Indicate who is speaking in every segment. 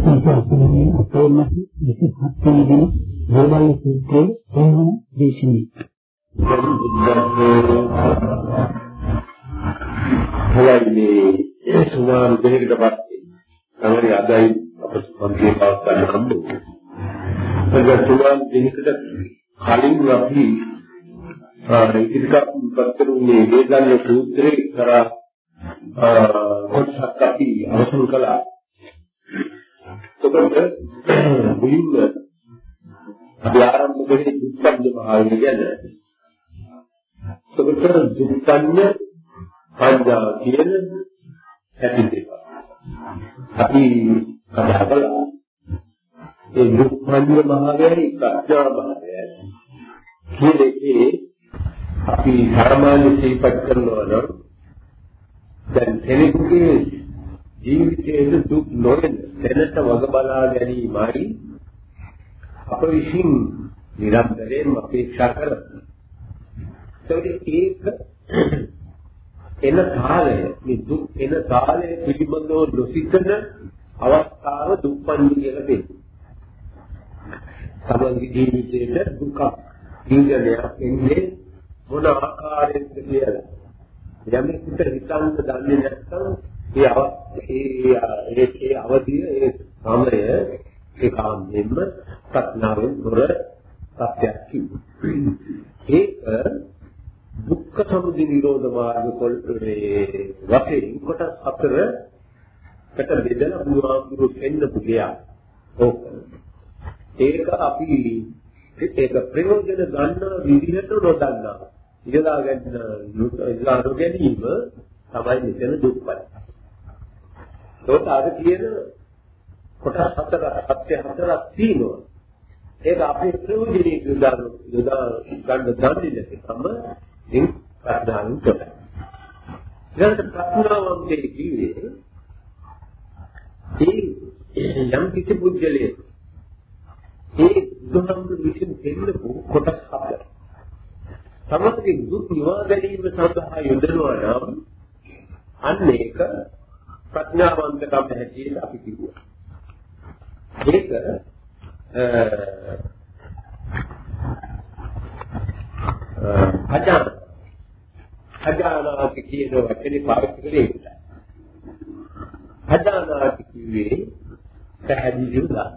Speaker 1: අපි කියන්නේ අපේ මත 27 වෙනි දින ගෝබල් සූත්‍රයේ ප්‍රධාන දේශනය.
Speaker 2: හොයන්නේ ඒ සුමාන දෙයකට පස්සේ තමයි අදයි අපට සම්පූර්ණ පවත්වන්න හම්බුනේ. ඒක සුමාන දෙයකට කලින් අපි ඉතිරිකත් පත්රුනේ වේදන්‍ය සූත්‍රේ කරා කොටසක් අපි අවසන් කළා. එතකොට මුලින්ම අපි ආරම්භ කරේ දුක්ඛන්‍ය භාවය ගැන. එතකොට දුක්ඛන්‍ය පඤ්ඤා කියන ඇති දෙක. අපි කතා කළා ඒ දුක්ඛන්‍ය භාවයයි ප්‍රඥා භාවයයි. කියන එකේ අපි සාමාන්‍ය සිහිපත් කරනවා නම් දැන් කෙනෙකුගේ ජීවිතයේ දුක් නොවන දැනට වග බලා ගැනීමයි අප විසින් නිරන්තරයෙන් අපේක්ෂා කරන්නේ. ඒක එන කාලය මේ දුක් එන කාලය පිළිබඳව නොසිතන අවස්ථාව දුක්පන්දි කියලා කියනවා. තමන්ගේ ජීවිතයේ දුක නිර්ණයක් එන්නේ මොන ආකාරයෙන්ද කියලා. යමෙකුට හිතන්න දන්නේ නැත්නම් ඒ ඒ ඒ අවධිය ඒ සමය ඒ කාමයෙන්ම ප්‍රඥාවෙන් තොර සත්‍යයක් කිව්වා. ඒක දුක්ඛ සමුදය නිරෝධ මාර්ග කොල්පේ වශයෙන් කොටස් හතරකට බෙදලා බුදුහාමුදුරු දෙන්න පුදියා. ඕක. ඒක අපි ඒක ප්‍රයෝජන ගන්න විදිහට නොදන්නා. ඉඳලා ගන්න ඉඳලා නොගැනීම තමයි මෙතන දුක්පත්. ඒකට අද කියන කොටස් හතර සත්‍ය හතරක් තියෙනවා. ඒක අපේ ප්‍රයෝජනෙට යොදා යොදා ගන්න දන්නේ නැතිකම ඉතින් ප්‍රඥාවෙන් කරයි. ඊළඟට ප්‍රඥාවන්තේ කිව්වේ ඒ යම් කිසි පුද්ගලයෙක් ඒ දුහම්බු විසින් දෙන්නපු කොටස් හතර. තමන්ගේ දුක් නිවා ගැනීම සඳහා යොදනවා නම් අන්න ඒක ප්‍රඥාවන්තකම හැටියට අපි කිව්වා. ඒක අජාන අජානාති කියන වචනේ පාවිච්චි කරේ ඒකයි. අජානාති කිව්වේ පැහැදිලිව ගන්න.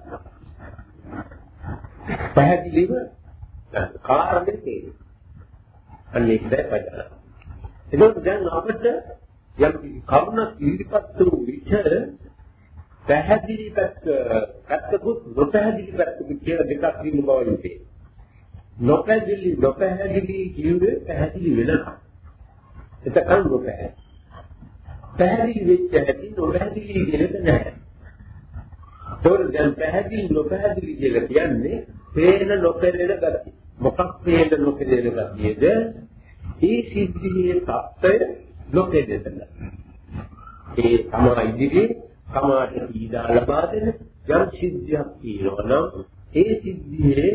Speaker 2: පැහැදිලිව කාරණේ තේරෙන්නේ. අන්න ඒකයි පජාන. එතකොට දැන් අපිට යම් කරුණ ඉදිරිපත් වූ විට පැහැදිලි පැත්ත පැත්තකුත් නොපැහැදිලි පැත්තකුත් කියලා දෙකක් තියෙන බව නෙවේ. නොපැහැදිලි නොපැහැදිලි කියුවේ පැහැදිලි වෙනවා. එතකන් නොපැහැදිලි. පැහැදිලි වෙච්ච හැටි නොපැහැදිලි කියලද නැහැ. ඒකෝ දැන් පැහැදිලි නොපැහැදිලි කියලා කියන්නේ පේන නොපෙනෙන ගතිය. මොකක් පේන නොපෙනෙන ගතියද? ඒ සිද්ධියේ தත්ත්වය නොපෙනෙන. ඒ තමයි ඉදිරියේ සමාජ පීඩා ලබා දෙන යම් සිද්ධියක් තියෙනවා නම් ඒ සිද්ධියේ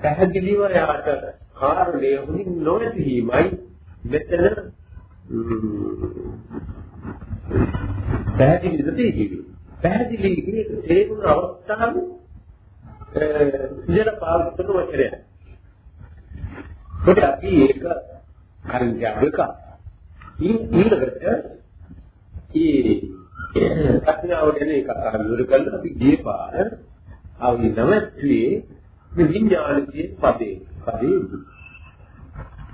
Speaker 2: පැහැදිලිව යාට කාරණය හොඳින් නොවැදීමයි මෙතන පැහැදිලි දෙයක් කිව්වේ. පැහැදිලි කියන්නේ තේරුම් අවස්ථාව ඉතල පාවිච්චි කරන වචනය. කොට අපි ඒක කලින් කියවක ඊළඟට ඒ ප්‍රඥාව ගැන එක අරමුණු කරලා අපි ගියේ පාර අපි නැවතුනේ මේ විඥානයේ පදේ. පදේ.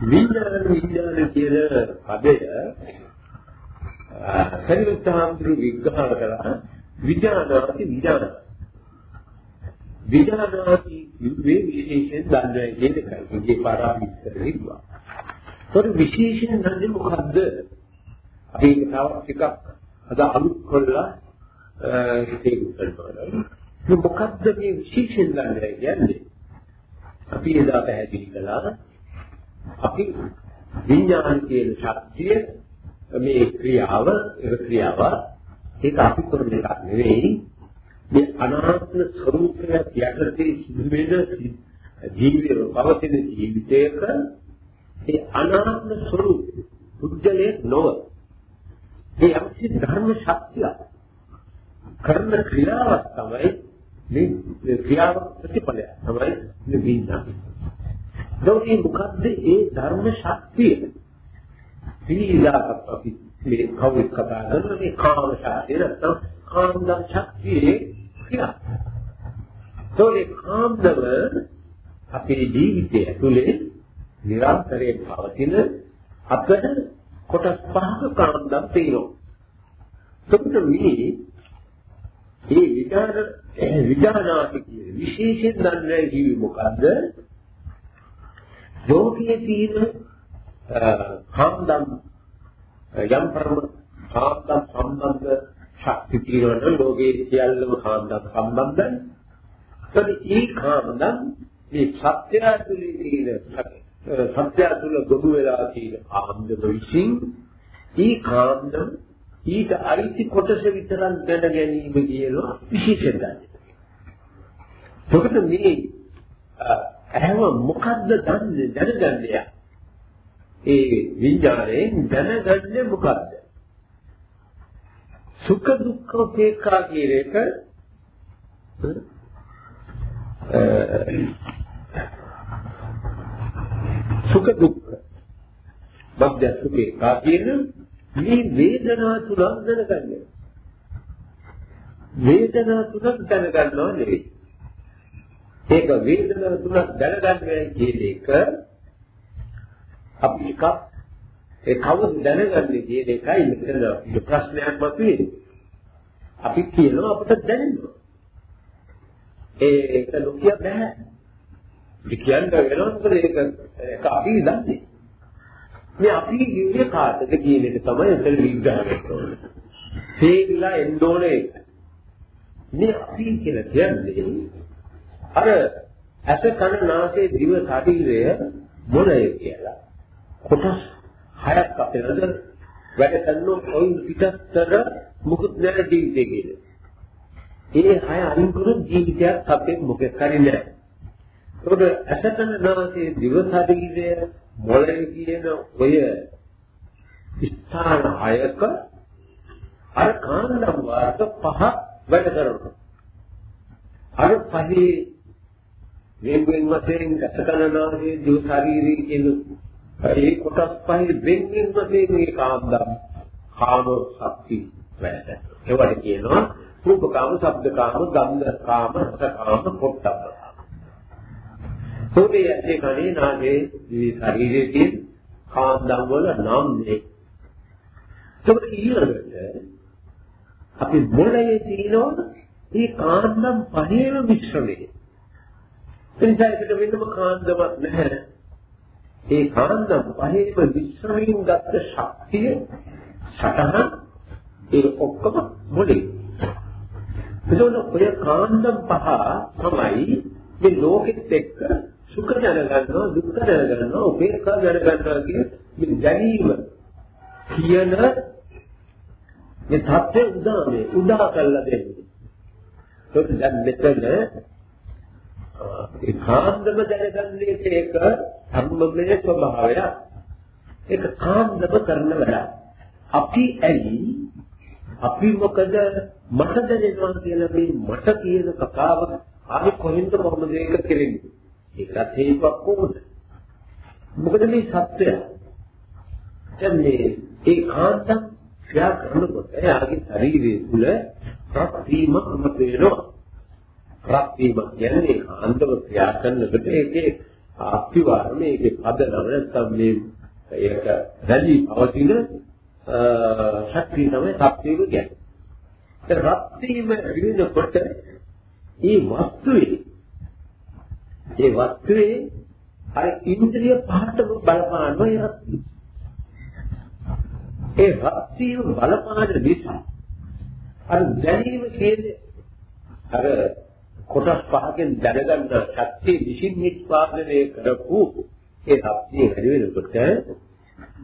Speaker 2: විඥාන විඥාන කියන පදය සරියුත්හාමුදුරු විග්‍රහ කළා විඥානාති විඥාන. විඥානාති යුවේ විශේෂයෙන් දන්නවා කියන එකයි. මේ පාර අපි ඉස්සර හිතුවා. ඒතර විශේෂයෙන් නම් මොකද්ද? අපි තව ටිකක් අද අලුත් කරලා ඉතින් කරනවා. මේ මොකද්ද මේ විශේෂයෙන් ගන්න කියන්නේ? අපි එදා පැහැදිලි කළා අපි විඥාන කියන ශක්තිය මේ ක්‍රියාව ඒ ක්‍රියාව ඒක අපි කරන එකක් නෙවෙයි මේ අනාත්ම ස්වરૂපය යටතේ සිදුවෙන ජීවිතය පවතින ජීවිතයක ඒ අනාත්ම ස්වરૂප පුද්ගලයේ නොව ඒ යම්කිසි ධර්ම ශක්තිය කරන ක්‍රියාවක් තමයි මේ ක්‍රියාව ප්‍රතිඵලය තමයි මේ විඥානය. දෝෂී මොකද්ද ඒ ධර්ම ශක්තිය? සීලාක අපි මේ කවුරුත් කතා කරන මේ කාම ශක්තිය නැත්නම් කාන්දම් ශක්තියේ ක්‍රියා. ඒ කාන්දම අපේ ජීවිතය ඇතුලේ නිරන්තරයෙන් පවතින අපට කොටස් පහක කාන්දම් තියෙනවා. එතකොට මේ මේ විචාර විචාරනාති කියන විශේෂයෙන් දන්නේ කිව්වේ මොකද්ද? ලෝකයේ තියෙන කාන්දම් යම් පරම කාන්දම් සම්බන්ධ ශක්ති තියෙනවා ලෝකයේ සියල්ලම කාන්දම් සම්බන්ධයි. ඒත් ඒ කාන්දම් මේ සත්‍ය ඇතුලේ තියෙන සත්‍ය ඇතුළ ගොනු වෙලා තියෙන කාන්දම විසින් ඒ කාන්දම් ඊට අයිති කොටස විතරක් දැන ගැනීම කියනවා විශේෂ දැන. එතකොට මේ ඇහව මොකද්ද දන්නේ දැනගන්නේ? ඒ විඥාණයෙන් දැනගන්නේ මොකද්ද? සුඛ දුක්ඛ උපේක්ඛා කියන එක සුඛ දුක්ඛ මධ්‍යස්ථ උපේක්ඛා කියන මේ වේදනා තුනක් දැනගන්නේ. වේදනා තුනක් දැනගන්නවා නෙවෙයි. ඒක වේදනා තුනක් දැනගන්නේ කියන එක අපි එකක් ඒ කවුද දැනගන්නේ කියන එකයි මෙතන ප්‍රශ්නයක් මතුවේ. අපි කියනවා අපිට දැනෙනවා. ඒක ලෝකිය බෑ. ඉතින් කියන්න වෙනවා මොකද ඒක ඒක අපි දන්නේ. මේ අපි කියන්නේ කාටද කියන එක තමයි එතන විග්‍රහ කරන්නේ. තේරිලා එන්න ඕනේ. මේ අපි කියලා කියන්නේ අර ඇස කන නාසය දිව ශරීරය මොනය කියලා. කොටස් හයක් අපේ නේද වැඩ කරන ඔය පිටස්තර මුකුත් නැති ජීවිතේ කියලා. ඒ හය අයින් කරොත් ජීවිතයක් අපේ මොකෙක් හරි නැහැ. ඒකට ඇස කන නාසය දිව ශරීරය මොළේ කියන ඔය ස්ථාන හයක අර කාණ්ඩම් වාර්ත පහ වැඩ කරනවා. අර පහේ වෙන වෙන වශයෙන් ගතකනාගේ දිව ශාරීරික කියන ඒ කොටස් පහේ වෙන වෙන වශයෙන් මේ කාණ්ඩම් කාම ශක්ති වැඩ. ඒවට කියනවා රූපකාම, ශබ්දකාම, ගන්ධකාම, රසකාම, පොට්ටබ්බ සෝතේ ඇත්තේ කනේ නාගේ මේ ශරීරයේ තියෙන කාන්දම් වල නම් නේ. ඒකට ඊළඟට අපි මොළයේ තියෙනවද මේ කාන්දම් පහේම මිශ්‍රණය. එනිසා ඒකට වෙනම කාන්දමක් නැහැ. ඒ කාන්දම් පහේම මිශ්‍රණයෙන් ගත්ත ශක්තිය සටහන ඒ ඔක්කොම මොළේ. එතකොට ඔය කාන්දම් පහ තමයි මේ ලෝකෙත් එක්ක සුඛ දැනගන්නවා දුක්ඛ දැනගන්නවා උපේක්ඛා දැනගන්නවා කියන මේ දැනීම කියන මේ தත්ත්වය උදානේ උදා කරලා දෙන්නේ. ඒක දැන් මෙතන ඒ කාන්දම දැනගන්නේ ඒක සම්මමයේ ස්වභාවය. ඒක කාන්දම කරන වැඩ. අපි ඇයි අපි මොකද මට දැනෙනවා කියලා මේ මට කියන කතාව ආවේ කොහෙන්ද කොහොමද ඒක කෙරෙන්නේ? ඒකත් හේතුවක් කොහොමද? මොකද මේ සත්‍යය දැන් මේ ඒ කාන්තම් ක්‍රියා කරනකොට එයාගේ ශරීරයේ තුල ප්‍රතිම අමත වෙනවා. ප්‍රතිම කියන්නේ කාන්තම ක්‍රියා කරනකොට ඒකේ අත්විවරණය ඒකේ පදනම නැත්නම් මේ ඒක රැලි පවතින ශක්තිය තමයි සත්‍යය කියන්නේ. ඒ රත්වීම විඳකොට මේ වස්තුවේ ඒ වස්තුවේ අර ඉන්ද්‍රිය පහට බලපාන ඒ රත්ති. ඒ රත්තිය බලපාන නිසා අර දැනීම කියන්නේ අර කොටස් පහකින් දැනගන්න ශක්තිය විසින් නිෂ්පාදනය කරපු ඒ රත්තිය වැඩි වෙනකොට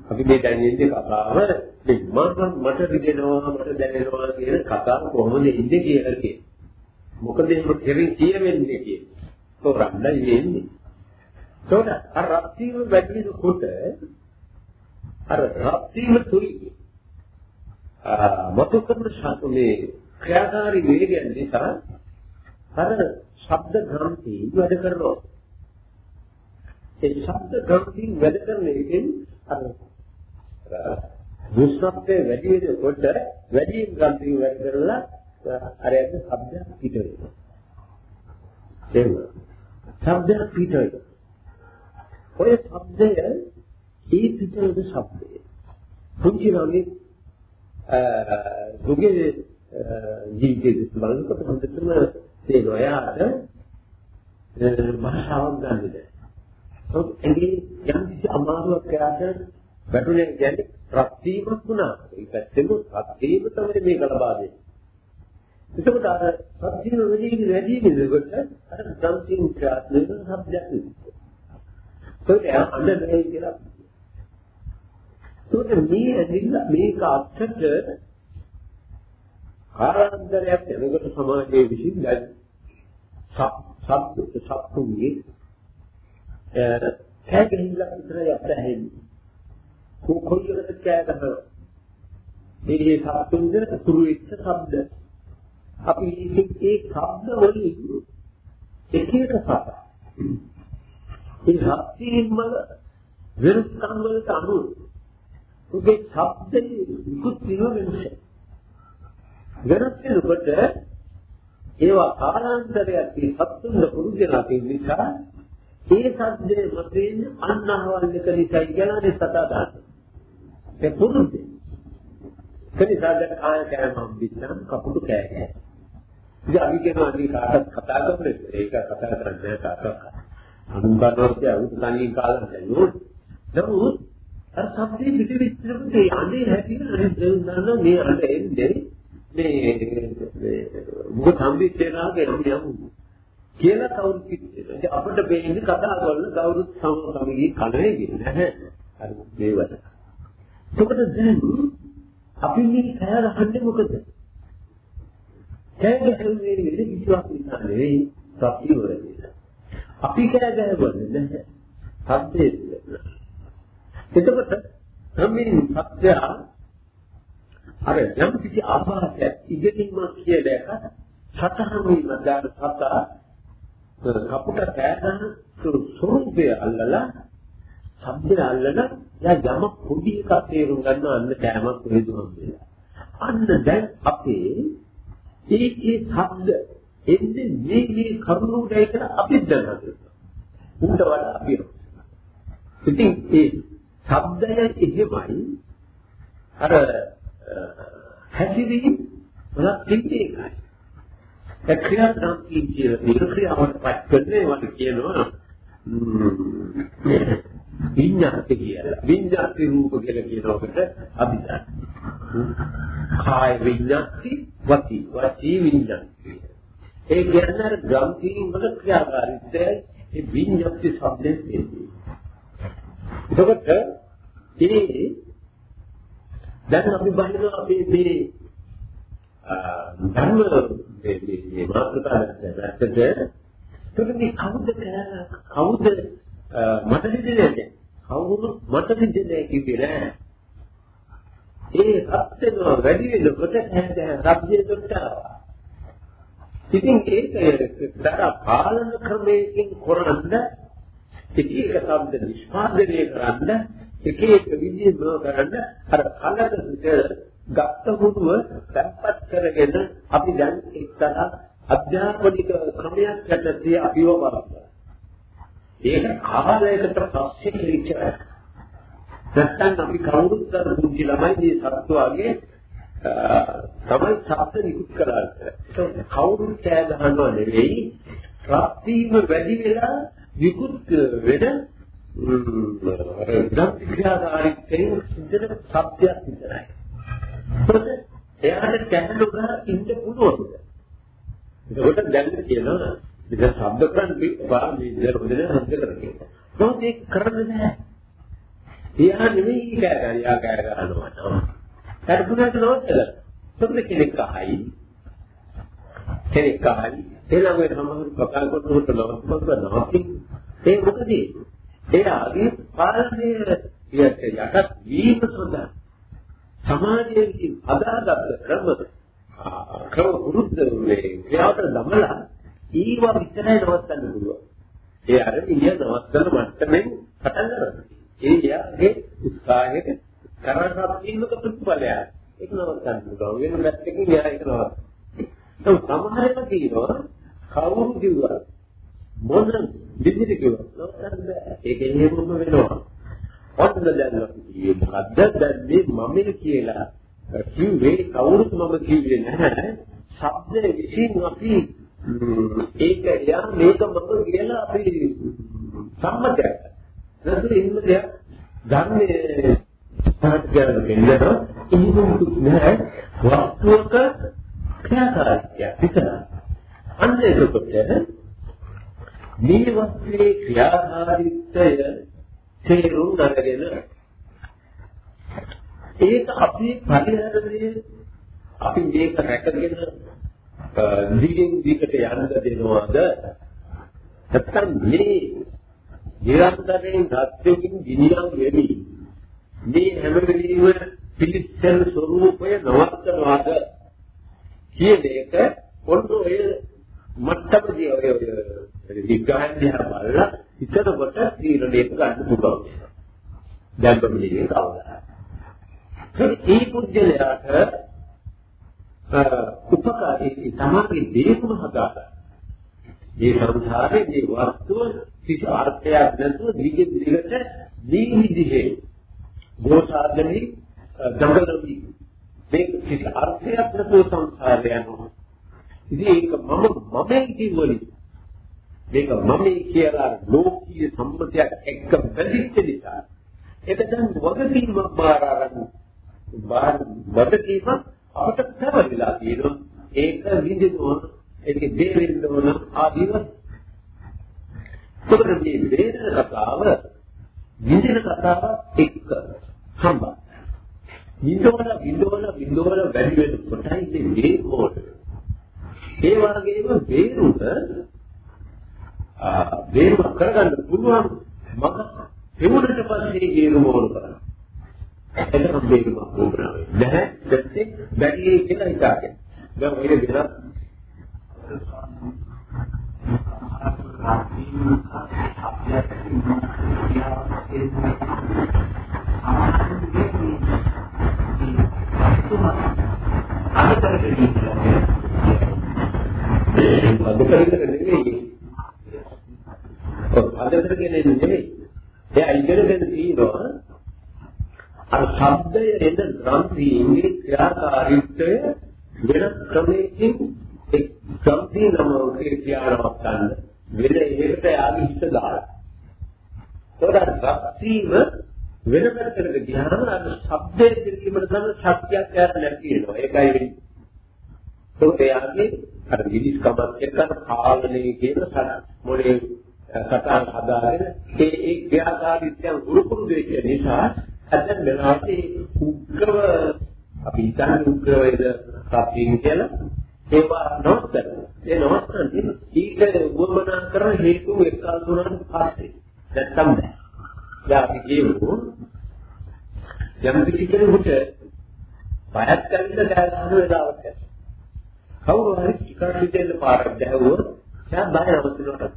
Speaker 2: අපි මේ දැනෙන්නේ කතාව මේ මම මට රිදෙනවා මට දැනෙනවා කියන කතාව කොහොමද ඉන්නේ කියලා කියන්නේ. මොකද ඒක කෙරෙහි කියවෙන්නේ කියන්නේ. තෝරන්න ඉන්නේ. ඒකට අර රත්තිව වැඩි කොට අර රත්තිව තුයි මතු කරන ශාතුනේ ක්‍රියාකාරී වේගයන් නිසා අර ශබ්ද ග්‍රන්ථි වැඩ කරනවා. ඒ ශබ්ද ග්‍රන්ථි වැඩ කරන එකෙන් අර දුෂ්ණත්වයේ වැඩි වෙනකොට වැඩි ග්‍රන්ථි වැඩ කරලා අර යන ශබ්ද පිට වෙනවා. එහෙම. ශබ්ද පිට වෙනවා. ඔය ශබ්දය ඒ පිටවෙන ශබ්දය. පුංචි ළමයි දුගේ ජීවිතේ බලනකොට හොඳටම තේරෙනවා. එයාට භාෂාවක් ගන්න බැහැ. ඔව් එගේ යම් කිසි අමාරුවක් එයාට වැටුනේ කියන්නේ ප්‍රත්‍යීමක් වුණා. ඒ පැත්තෙම ප්‍රත්‍යීම තමයි මේක ලබා දෙන්නේ. එතකොට අර ප්‍රත්‍යීම වැඩි වැඩි වෙනකොට අර සංකීර්ණ ක්‍රියාත්මක શબ્දයක් වෙනවා. ඒකට එයා අඬන්නේ කියලා. ඒකට මේ ඇදිලා මේක අත්‍යත කාරාන්තරයක් එනකොට සමාජයේ විසින් දැන් සබ්ද සබ්තුන්ගේ කෑගහිලා විතරයි අපහැන්නේ. කොහොමද කෑ ගහනවා? මේ සබ්තුන්ද සුරු වෙච්ච ශබ්ද. අපි ඒ ශබ්ද වලින් එක එක සබ්ද. ඒ ශබ්දයෙන්ම වෙනස්කම් වලට අනුව ඔබේ ශබ්දයේ විකුත් වෙන වෙනස. වෙනස් වෙනකොට ඒවා කාලාන්තරයක් මේ සත්තුන් පුරුදලා තියෙන නිසා ඒ සද්දේ මතින් අන්නහවල් එක නිසා කියන්නේ සතා දාන්න. ඒ පුරුද්ද. කනිසාද ආය කෑම බිස්සන් කපුටු කෑ. ඉතින් අපි කියනවා අපි කාටත් කතා කරන්නේ ඒක කතා කරන්නේ කාටවත්. අනුබරෝත්‍ය උත්සන්නී කාලේ නෝත්. නමුත් අර සබ්දේ පිටිවිච්චකට ඒ අඳේ හැටින අනිත් මේ අඳ එන්නේ මේ මොකද සම්පිච්චේනාගේ යම් යම් කියලා කවුරුත් කිව්වා. ඉතින් අපිට බේන්නේ කතා කරන කවුරුත් සමගී කණේ ගියේ නැහැ. අර මේවට. එතකොට දැන් අපි මේ කෑ ගහන්නේ මොකද? කෑ ගැහුවේ නෙවෙයි කිසිවක් නිසා නෙවෙයි සත්‍ය වරදී. අපි කෑ ගැහුවන්නේ නැහැ. සත්‍යයේ. එතකොට මේ සත්‍ය අර යම් කිසි ආභාසයක් ඉගෙනීම කියලා එක සතහන් වීම දාන සතා කපුට කෑගහන ස්වරූපය අල්ලලා ශබ්දය අල්ලලා යා යම පොඩි එකක් තේරුම් ගන්න අන්න කෑමක් වේදුම් වෙලා අන්න දැන් අපේ ඒ ඒ ශබ්ද එන්නේ මේ මේ කරුණුටයි කියලා අපි දැනගන්නවා. උන්ට වඩා අපි ඉතින් ඒ ශබ්දය එහෙමයි. අර හැකිරීම වලක් තින්නේ ඒකයි. ඒ ක්‍රියාත්මක කියන දේ ක්‍රියාවට පත් කරන්නේ වට කියනවා. විඤ්ඤාති කියලා. විඤ්ඤාති රූප කියලා කියනකොට අභිධර්ම. කාය විඤ්ඤාති වති වති විඤ්ඤාති. ඒ කියන්නේ අර ග්‍රන්ථීන් වල ක්‍රියාකාරීත්වය ඒ විඤ්ඤාති શબ્දයෙන් එන්නේ. එතකොට ඒ දැන් අපි බලනවා අපේ මේ ධර්ම මේ මේ මාතෘකාවට තුනේ කවුද කවුද මට හිතෙන්නේ කවුරු මට හිතෙන්නේ කිව්වේ නෑ ඒ සත්‍යන වැඩි වෙනකොට රබ්ජේ දෙකට ඉතින් ඒක දර පාලන ක්‍රමයකින් කරන්න එක එක શબ્ද නිෂ්පාදනය කරන්න එක එක විදිහේ බව කරන්න අර කලක විතර ගත්ත හුරුව තැම්පත් කරගෙන අපි දැන් එක්තරා අධ්‍යාපනික ක්‍රමයක් යටතේ අපිව බලනවා. ඒක කාලයකට පස්සේ කිලිච්චා. නැත්නම් අපි කවුරුත් අර පුංචි ළමයි මේ සත්වාගේ තමයි ශබ්ද නිකුත් කරන්නේ. ඒක කවුරුත් කෑ ගහනවා නෙවෙයි, ප්‍රාප්තියම වැඩි වෙලා විකුත් වෙන අර ක්‍රියාකාරීත්වයෙන් සිද්ධ සත්‍යයක් විතරයි. මොකද එයාට කැඩලු ගහ ඉන්න පුළුවන්. ඒකට දැන් කියනවා ඉතින් ශබ්ද කරන්නේ බා මේ දරුවනේ හන්ද කරන්නේ. මොකද ඒක කරන්නේ නැහැ. එයා නෙවෙයි කෑ ගන්න, යා කෑ ගන්නවා. හරිදුනට නෝතල. මොකද කෙනෙක් අහයි. කෙනෙක් අහයි. ඊළඟට සමහර කතා කරනකොට නවත්වන්න නැති. ඒ මොකද? එයාගේ පාලනය යට වීම සඳහා සමාජයේ අදාගත් ක්‍රම ක්‍රම පුරුද්ද මේ ක්‍රියාවට දමලා ඊව විතරයි නවත්තන්න පුළුවන්. ඒ අර ඉන්දිය නවත්තන මට්ටමින් පටන් ගන්නවා. ඒ යාගේ උත්සාහයක කරණක් ඉන්නක ප්‍රතිඵලයක්. ඒක නවත්තන්න පුළුවන්. වෙන පැත්තකින් යා ඒක නවත්තන්න. ඒ සමහරව කියනවා කවුරු කිව්වා මොන විදිහට කිව්වා නවත්තන්න බෑ. ඒක එහෙමම වෙනවා. ඔන්න දැන් අපි කියේ මොකද්ද? දැන් මේ මම කියලා කිව්වේ කවුරුත් මම කිව්වේ නැහැ. ශබ්ද විසින් අපි ඒක යා මේක මම කියලා අපි සම්මතයක්. නැත්නම් එහෙම දෙයක් ධර්මයේ පාට කරන කෙනෙක් එහෙම නෑ වස්තුවක ක්‍රියාකාරීත්වය විතරයි. අන්න එතකොට මේ වස්තුවේ ක්‍රියාකාරීත්වය තේරුම් ගන්නගෙන ඒක අපේ පරිහරණය අපි මේක රැකගෙන දිගින් දිගට යන්න දෙනවද නැත්නම් මේ නිරන්තරයෙන් සත්‍යකින් ගිනියම් වෙමි මේ හැම වෙලෙම පිළිස්සන ස්වરૂපය නවත්තනවාද කියන එක පොඩ්ඩ ඔය මට්ටමදී ඔය විග්‍රහයන් දිහා බලලා හිතනකොට තීරණයක් ගන්න පුළුවන්. දැන් බමිනේ කවදා. ඒ පුද්ගලයාට උපකාරී තමයි දේකුම හදාගන්න. මේ සංසාරේ මේ වස්තුව කිසි අර්ථයක් නැතුව දිගින් දිගට දී විදිහේ ගෝසාදනි දඟලවි මේ කිසි අර්ථයක් නැතුව සංසාරය යනවා. ඉතින් ඒක මම මමයි කියවලි. මේක මමයි කියලා ලෝකීය සම්පතයක් එක්ක බැඳිච්ච නිසා ඒක දැන් වගකීමක් බාර අරගෙන බාර වගකීමක් අපට පැවරිලා තියෙනවා. ඒක විඳිනවා ඒක දෙවෙන්න ඕන ආදීව. ඒකට මේ වේදන කතාව විඳින කතාව එක්ක සම්බන්ධයි. විඳවන විඳවන විඳවන වැඩි වෙන කොටයි මේ මොඩ. ඒ වගේම වේරුම ආ වේරුම කරගන්න පුළුවන් මම එමුණට පස්සේ වේරුම ඕන කරා. එතකොට වේරුම වුණා. නැහැ දැත්තේ බැරි කියලා හිතාගෙන. දැන් ඔය වෙනත් අදතරක නෙමෙයි. ඔව් අදතර කියන්නේ නෙමෙයි. එයා ඉගෙනගෙන තියෙනවා අර ශබ්දය එන ග්‍රන්ථියේ ක්‍රියාකාරීත්වය වෙන ක්‍රමයකින් එක් ග්‍රන්ථි නමකේ ක්‍රියාවක් ගන්න වෙන එකකට යාගේ හිත දාලා. ඒකට ග්‍රන්ථිම වෙන පැත්තකට ගියාම අර ශබ්දයේ පිළිබඳ තමයි ශක්තියක් යාට නැති වෙනවා. ඒකයි වෙන්නේ. ඒකට යාගේ අර විදිස්කමත් එක්ක පාලනය කියන මොලේ සටහන් හදාගෙන ඒ ඒ ක්‍රියාකාරීත්වයන් උරුකුරු දෙක නිසා ඇතැම් වෙලාවට ඒ උග්‍රව අපි හිතන්නේ උග්‍රවේද සත්‍යයෙන් කියලා ඒවා නවත්තන ඒ නවත්තන්නේ ඊට වමනා කරන හේතු එක්කල් දුනාට පස්සේ. නැත්තම් බෑ දැන් අපි කියමු යම් කිසි කෙනෙකුට බයත් කරන්න දැනගන්න වෙලාවක් කවුරු හරි ටිකක් විදිහට පාරක් දැහුවොත් එයා බය නවතිනවා.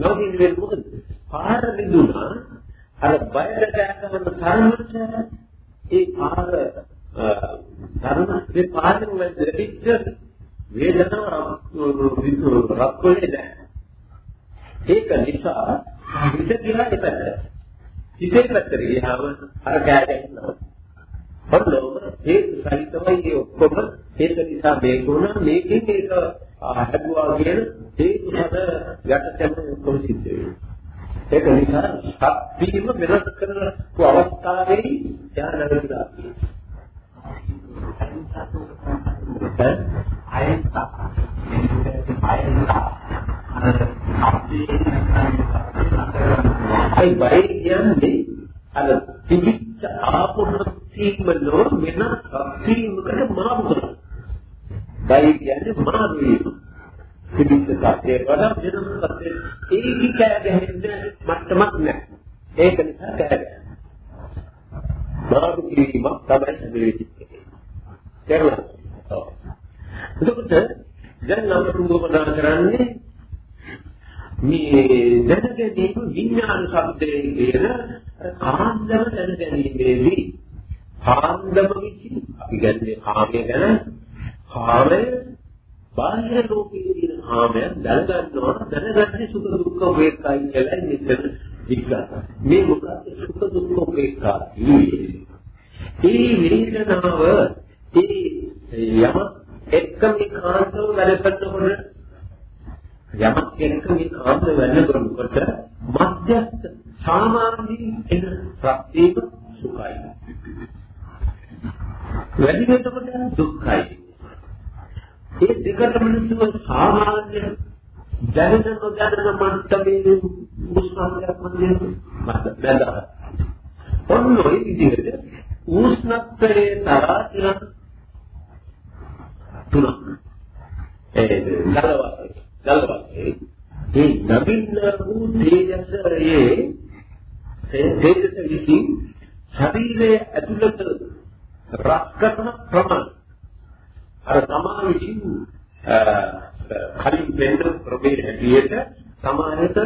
Speaker 2: නවතින වෙන්නේ මොකද? පාර බිඳුනා අර බයට දැනගන්න තරමට ඒ පාර ධර්ම මේ පාදන වල දෙවිච්ච වේදනාව රක්කොලේ නැහැ. ඒක නිසා හිත දිහා එපැත්ත. හිතේ පැත්තට ගියාම අර කෑගෙනවා. බඩලෝම ඒක සහිතවයි ඒ ඔක්කොම ඒක නිසා මේක උනා මේකෙන් ඒක හැදුවා කියන හේතු හද යටතෙන් ඔක්කොම සිද්ධ වෙනවා. ඒක නිසා සත්‍යීම වෙනස් කරන අවස්ථාවේ යා නැගලා අයි බයි කියන්නේ අර තිබිච්ච ආපුර්තිම නෝ වෙන ශක්තියකට මාරු කරනවා. බයි කියන්නේ මාරු වීම. තිබිච්ච සත්‍යය වඩා වෙන සත්‍යය ඒකි කෑ ගැහෙන්න මට්ටමක් නැහැ. ඒක නිසා කෑ ගැහෙනවා. මාරු කිරීමක් තමයි මේ විදිහට. තේරුණාද? ඔව්. එතකොට දැන් අපට උගමනා කරන්නේ මේ දැනගැනීම විඥාන શબ્දයේ කියන කාන්දම දැනගැනීමේදී කාන්දම විසින් අපි ගන්නේ කාමය ගැන කාමය බාහිර ලෝකයේ තියෙන කාමය දැනගන්නවා දැනගන්නේ සුඛ දුක්ඛ වේකයි කියලා මෙතන විග්‍රහ. මේ මොකද සුඛ දුක්ඛ වේකා ඒ වේදනාව ඒ යම එක්කම කාන්තව වැඩ කරනකොට යමක් එක්ක මේ කාන්ත වෙන්න කරනකොට මධ්‍යස්ථ සාමාන්‍ය එන ප්‍රත්‍යේක සුඛයි. වැඩි වෙනකොට දුක්ඛයි. ඒ දෙකම නිසුව සාමාන්‍ය දැනෙන නොදැනෙන මට්ටමේ උෂ්ණත්වයක් මැද මැද ඔන්න ඔය විදිහට උෂ්ණත්වයේ තරා කියලා තුනක්. ඒ ගලවා ගලවන්නේ මේ නබින්න වූ තේජසයේ තේජස විසින් ශරීරයේ ඇතුළත රක්කන ප්‍රමාණ අර තමා විසින් කලින් වෙන්න ප්‍රමේය හැටියට සමානත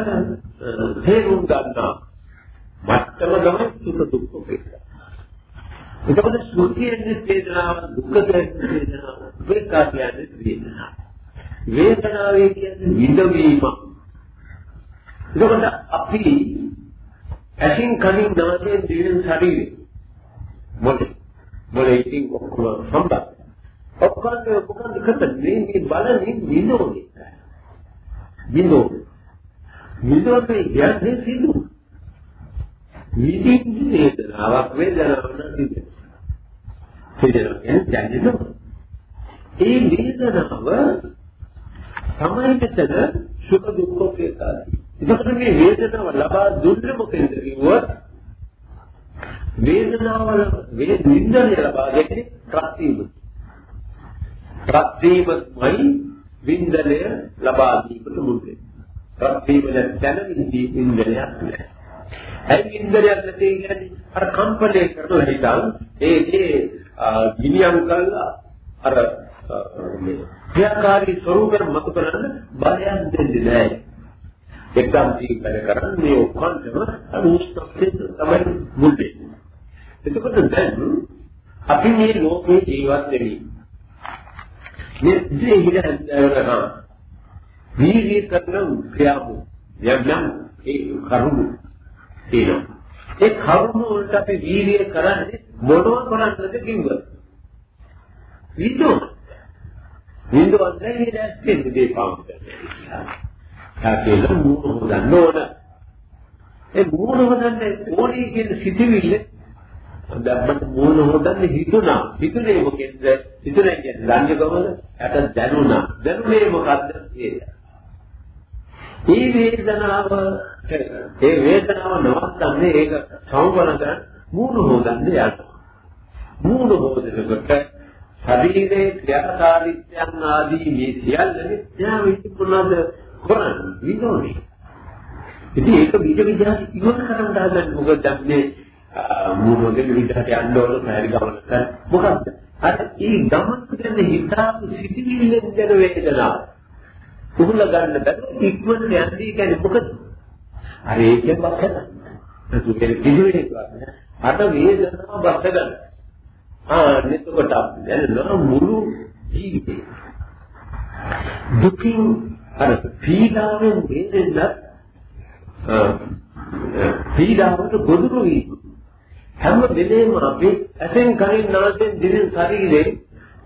Speaker 2: තේරුම් ගන්නා මත්තම ගමන් සුඛ දුක්ඛ වේදනා. එතකොට සුඛයේ වේදනාව දුක්ඛ වේදනාව වේකා කියන්නේ වේදනාව. වේදනාවේ කියන්නේ විඳවීම. එතකොට අපි ඇසින් කනින් නාසයෙන් දිවෙන් ශරීරේ මොලේ මොලේ ඉතින් ඔක්කොම සම්බන්ධ. ඔක්කොම මොකද කරන්නේ මේ බලමින් විනෝදේ. විනෝද. විනෝදේ යන්නේ සිදු. විදින් වේදනාවක් වේදනාවක් නැතිද? වේදනාවක් කියන්නේ ඒ වේදනාව තමයි මෙතන සුඛ දුක්ඛ කියලා. එතකොට මේ වේදනාව ලබා දුන්නේ මොකෙන්ද කිව්වොත් වේදනාව වේදින්දනය ලබා දෙන්නේ ප්‍රතිම. ප්‍රතිමයි වින්දනය ලබා දීමට මුල් වෙන්නේ. ප්‍රතිම දැන විඳී වින්දනයක් නෑ. ඇයි වින්දනයක් නැති කියන්නේ අර කම්පණය කරලා හිටන් ඒකේ ගිනියම් කළා අර මේ ක්‍රියාකාරී ස්වરૂපයෙන් මතු කරන්න බලයන් දෙන්නේ නැහැ. එක්කම් දී වැඩ කරන්නේ මේ ඔක්කොන්ටම අනුස්තකයෙන් තමයි මුල් වෙන්නේ. එතකොට දැන් අපි මේ ලෝකේ ජීවත් වෙන්නේ. මේ දේ හිතනවා. වීර්ය කරන ක්‍රියාව යම් යම් ඒ කරුණු තියෙනවා. ඒ කරුණු වලට අපි වීර්ය කරන්නේ මොනව කරන්නද කිව්වොත් විදෝ විඳවන්නේ මේ දැක්කේ මේ පාමුද. තාකේල මූණ හොදන්න ඕන. ඒ මූණ හොදන්නේ ඕනි කියන සිතිවිල්ල දැම්මට මූණ හොදන්නේ හිතුණා. හිතුනේ මොකෙන්ද? හිතුනේ කියන්නේ දන්නේ කොහොමද? යට දැනුණා. දැනුනේ මොකද්ද? ඒක. මේ වේදනාව ඒ වේදනාව නවත්තන්නේ ඒක සමබල කරන් මූණ හොදන්නේ යනවා. මූණ හොදනකොට ශරීරයේ ක්‍රියාකාරීත්වයන් ආදී මේ සියල්ලනේ එයා වෙන්නේ මොනවද කරන්නේ විනෝනේ. ඉතින් ඒක විද විද්‍යාව ඉවර කරන්න හදන්නේ මොකද මේ මූලෝගේ විදිහට යන්න ඕන පැහැරි ගමනක් මොකක්ද? අර ඒ ගමන කියන්නේ හිතාපු සිටිවිල්ලෙන් දැන වේදනාව. උහුල ගන්න බැරි ඉක්මනට යන්නේ කියන්නේ මොකද? අර ඒකෙන් බක්කන. ඒක කිසිවෙන්නේ නැහැ. අර වේදනාව බක්ක ගන්න. ආ එතකොට අපි දැනනවා මුළු ජීවිතේ දුකින් අර පීඩාවෙන් වේදෙන්න පීඩාවට ගොදුරු වී හැම වෙලේම අපි ඇසෙන් කනින් නාසයෙන් දිවෙන් ශරීරේ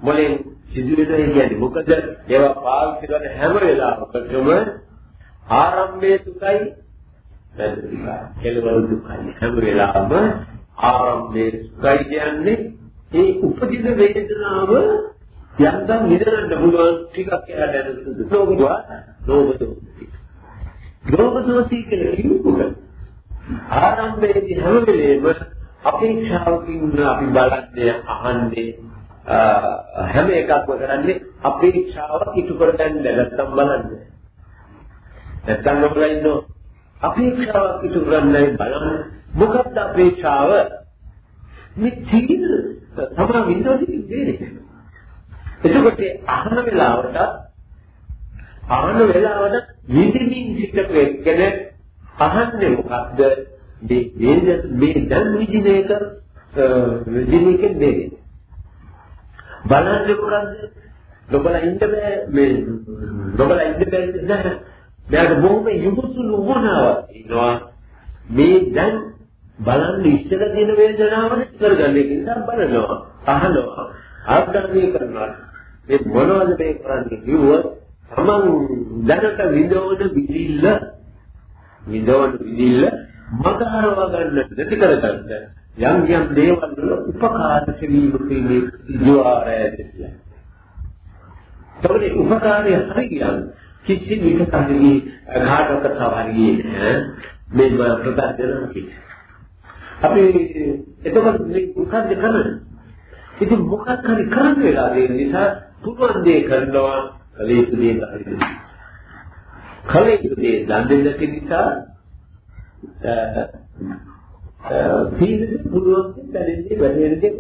Speaker 2: මොලෙන් සිදුවෙන කියන්නේ මොකද ඒවා පාවිච්චි කරන හැම වෙලාවකම ආරම්භයේ දුකයි වැද දුකයි කෙලවර දුකයි හැම වෙලාවම ආරම්භයේ දුකයි කියන්නේ ඒ උපදින වේදනාව යන්තම් නිදරන්න පුළුවන් ටිකක් එහාට යන සුදු. ලෝභවා ලෝභදෝෂී. ලෝභදෝෂී කියලා කිව්වොත් ආරම්භයේදී හැම වෙලේම අපේක්ෂාවකින් අපි බලන්නේ අහන්නේ හැම එකක්ම කරන්නේ අපේක්ෂාව ඉටු කරගන්න නැත්නම් බලන්නේ. නැත්නම් ඔබලා ඉන්නෝ අපේක්ෂාවක් ඉටු කරන්නයි බලන්නේ. මොකක්ද අපේක්ෂාව? මේ තීන තමා විඳවන්නේ දෙන්නේ. එතකොට අහන වෙලාවට අහන වෙලාවට විඳින්මින් සිටපු එක්කෙනෙක් අහන්නේ මොකද්ද මේ වේද මේ දැන් විඳින එක විඳින එකෙන් දෙන්නේ බලන්නේ මොකද්ද? නොබල ඉන්න බෑ මේ නොබල ඉන්න බෑ නෑ මෙයාට බොහොම යුතුසුළු වුණාවක් ඉන්නවා. මේ දැන් බලන්න ඉස්සර දින වේදනාවට කරගන්න එක නිසා බලනවා අහනවා ආග්‍රහණය කරනවා. මේ මොනවද මේ කරන්නේ කිව්වොත් තමන් දැනට විඳවන විදිල්ල විඳවන විදිල්ල මකහරව ගන්නට දෙති කරගන්න යම් යම් දේවල් වල උපකාර කිරීම කියන්නේ ජීවාරය දෙන්නේ. ඒකේ උපකාරය හරියට කිසි විකල්පකදී ඝාතක සවාරියේ නෑ මේ ප්‍රදාන කිව්වේ. අපි එතකොට මේ මොකක්ද කරන්නේ? ඉතින් මොකක් හරි කරන්න වෙලා තියෙන නිසා පුළුවන් දේ කරනවා කලේතු දේ කරන්නේ. කලේතු දේ දන් දෙන්න නිසා සීලෙ පුළුවන් දෙන්නේ වැඩෙන්නේ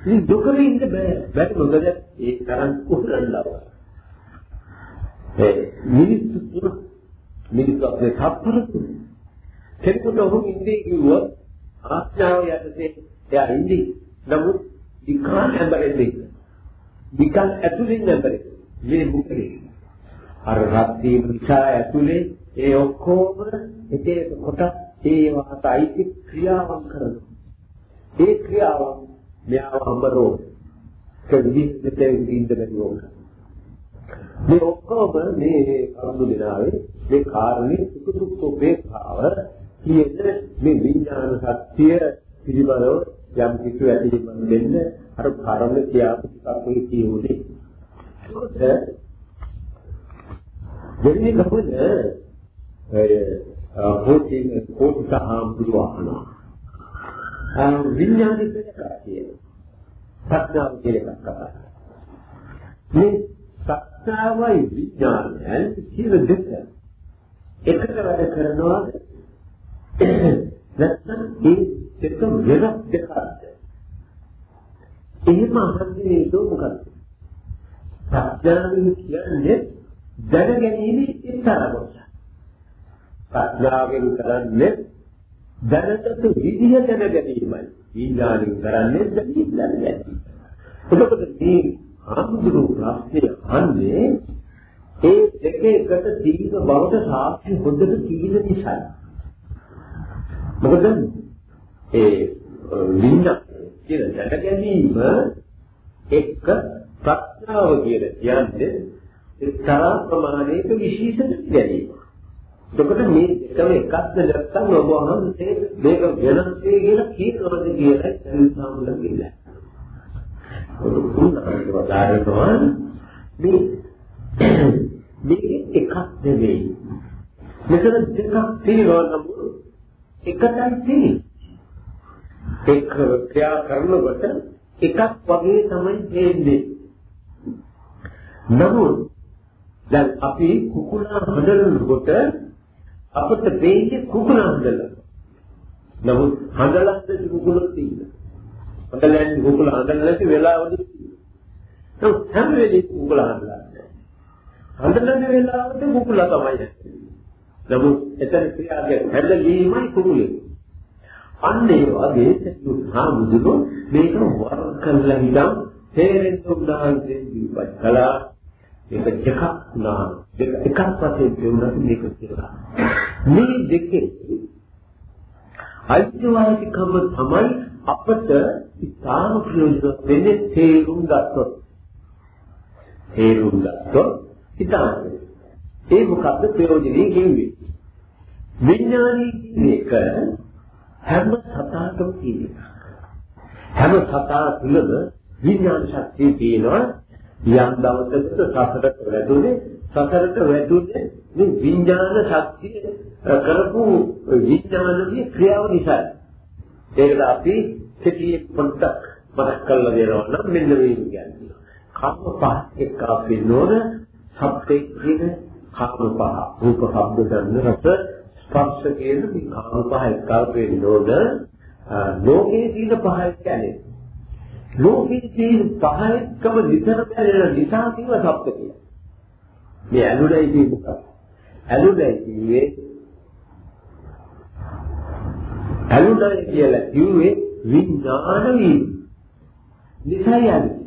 Speaker 2: ඉතින් දුකේ ඉන්න බෑ බෑ මොකද ඒ තරම් උහුරන්නවා ඒ මිනිස්සු මිනිස්සු අපේ තත්පර කෙනෙකුට ඔහු ඉන්නේ කිව්වොත් ආඥාව යටතේ එයා ඉන්නේ. නමුත් විකාන් හැඹරෙන්නේ. විකාන් ඇතුලෙන් හැඹරෙන්නේ. මේ මුකේ. අර රත්ති නිසා ඇතුලේ ඒ ඔක්කොම හිතේ කොට ඒවට අයිති ක්‍රියාවන් කරනවා. ඒ ක්‍රියාවන් මෙයාව හඹරෝ. කෙවිදිහට ඉඳ බැරිවෝ. මේ ඔක්කොම මේ කරුණු දිනාවේ මේ කාරණේ සුඛ දුක්ඛ උපේක්ෂාව කියන මේ විඥාන සත්‍ය පිළිබඳව යම් කිසි ඇතිවෙන්න දෙන්න අර කර්ම කියාපු ටිකක් මේ කියුනේ. ඒකට දෙන්නේ කොහොමද? ඒ හොටින් කොටහම් දුවහන. ආ විඥානික දෙයක් කියන. සත්‍යාව කියන එකක් කරා. මේ සත්‍යාවයි විඥානයයි කියන දෙක එකට වැඩ කරනවා නැත්නම් ඒ දෙක වෙනස් දෙකක්ද? එහෙම අහන්නේ නේද මොකක්ද? ප්‍රඥාවෙන් කියන්නේ දැනගැනීමේ ඉස්සර කොට. ප්‍රඥාවෙන් කරන්නේ දැනගත විදිහ දැනගැනීමයි. විඥාණයෙන් කරන්නේ දැනීම දැනගැනීම. එතකොට මේ ආමුදුරු ප්‍රශ්නේ අහන්නේ ඒ දෙක එකට දීර්ඝ බවට සාක්ෂි හොඳට කීන නිසායි. මොකද ඒ විඤ්ඤාණ කියන දැක ගැනීම එක්ක ප්‍රඥාව කියන කියන්නේ එක්තරා ප්‍රමාණයක විශේෂ ගැනීම. එතකොට මේ දෙකම එකක්ද නැත්නම් ඔබ අහන්නේ මේක වෙනස් වේ කියලා කියනවද කියලා සම්සාමුල කියලා. උදාහරණයක් මේ මේක එකක් නෙවෙයි. මෙතන දෙකක් තියෙනවා නමුත් එකටයි තියෙන්නේ. එක් ක්‍රියා කරනකොට එකක් වගේ තමයි දෙන්නේ. නමුත් දැන් අපි කුකුලා හදනකොට අපිට දෙන්නේ කුකුලා හදලා. නමුත් හදලත් කුකුලක් තියෙනවා. හදලන්නේ කුකුලා හදලා නැති වෙලාවදී තියෙනවා. නමුත් හැම වෙලේම කුකුලා හදලා නැහැ. හදලන වෙලාවට කුකුලා තමයි නැත්තේ. නමුත් එතන ක්‍රියාවේ හැදලීමයි කුරුලේ. අන්න ඒ වගේ සතුහාමුදුරු මේක වර කරලා හිටම් තේරෙන්න උදාහරණයෙන් දීපත් කළා. මේක දෙකක් නා දෙක එකක් වශයෙන් දෙවුණා මේක කියලා. මේ දෙකේ අයිතිවාසිකම තමයි අපට ඉතාම ප්‍රයෝජන වෙන්නේ තේරුම් ගත්තොත්. තේරුම් ගත්තොත් ඉතාම ඒ මොකද්ද ප්‍රයෝජනෙ කියන්නේ? විඥානී කියන එක හැම සතාටම තියෙන හැම සතා තුළම විඥාන ශක්තිය තියෙනවා යම් දවසකට සසරට වැදුනේ සසරට වැදුනේ මේ විඥාන ශක්තිය කරපු විඥානයේ ක්‍රියාව නිසා ඒකට අපි කෙටියෙන් පොඩ්ඩක් මතක් කරලා දෙනවා නම් මෙන්න මේ කියන්නේ. කම්ම පහ එක්ක අපි නෝන සබ්දේ කියන කම්ම පහ රූප ශබ්ද ගන්ධ රස ස්පර්ශ කියන මේ කාම පහ එක්කව වෙන්නෝද ලෝකයේ තියෙන පහ කියන්නේ ලෝකයේ තියෙන පහයකම විතර බැලන නිසා කිව්ව සත්‍ය කියලා. මේ ඇලුඩයි කියේ මොකක්ද? ඇලුඩයි කියේ ඇලුඩයි කියලා කිව්වේ විඥාන වීම. නිසයි යන්නේ.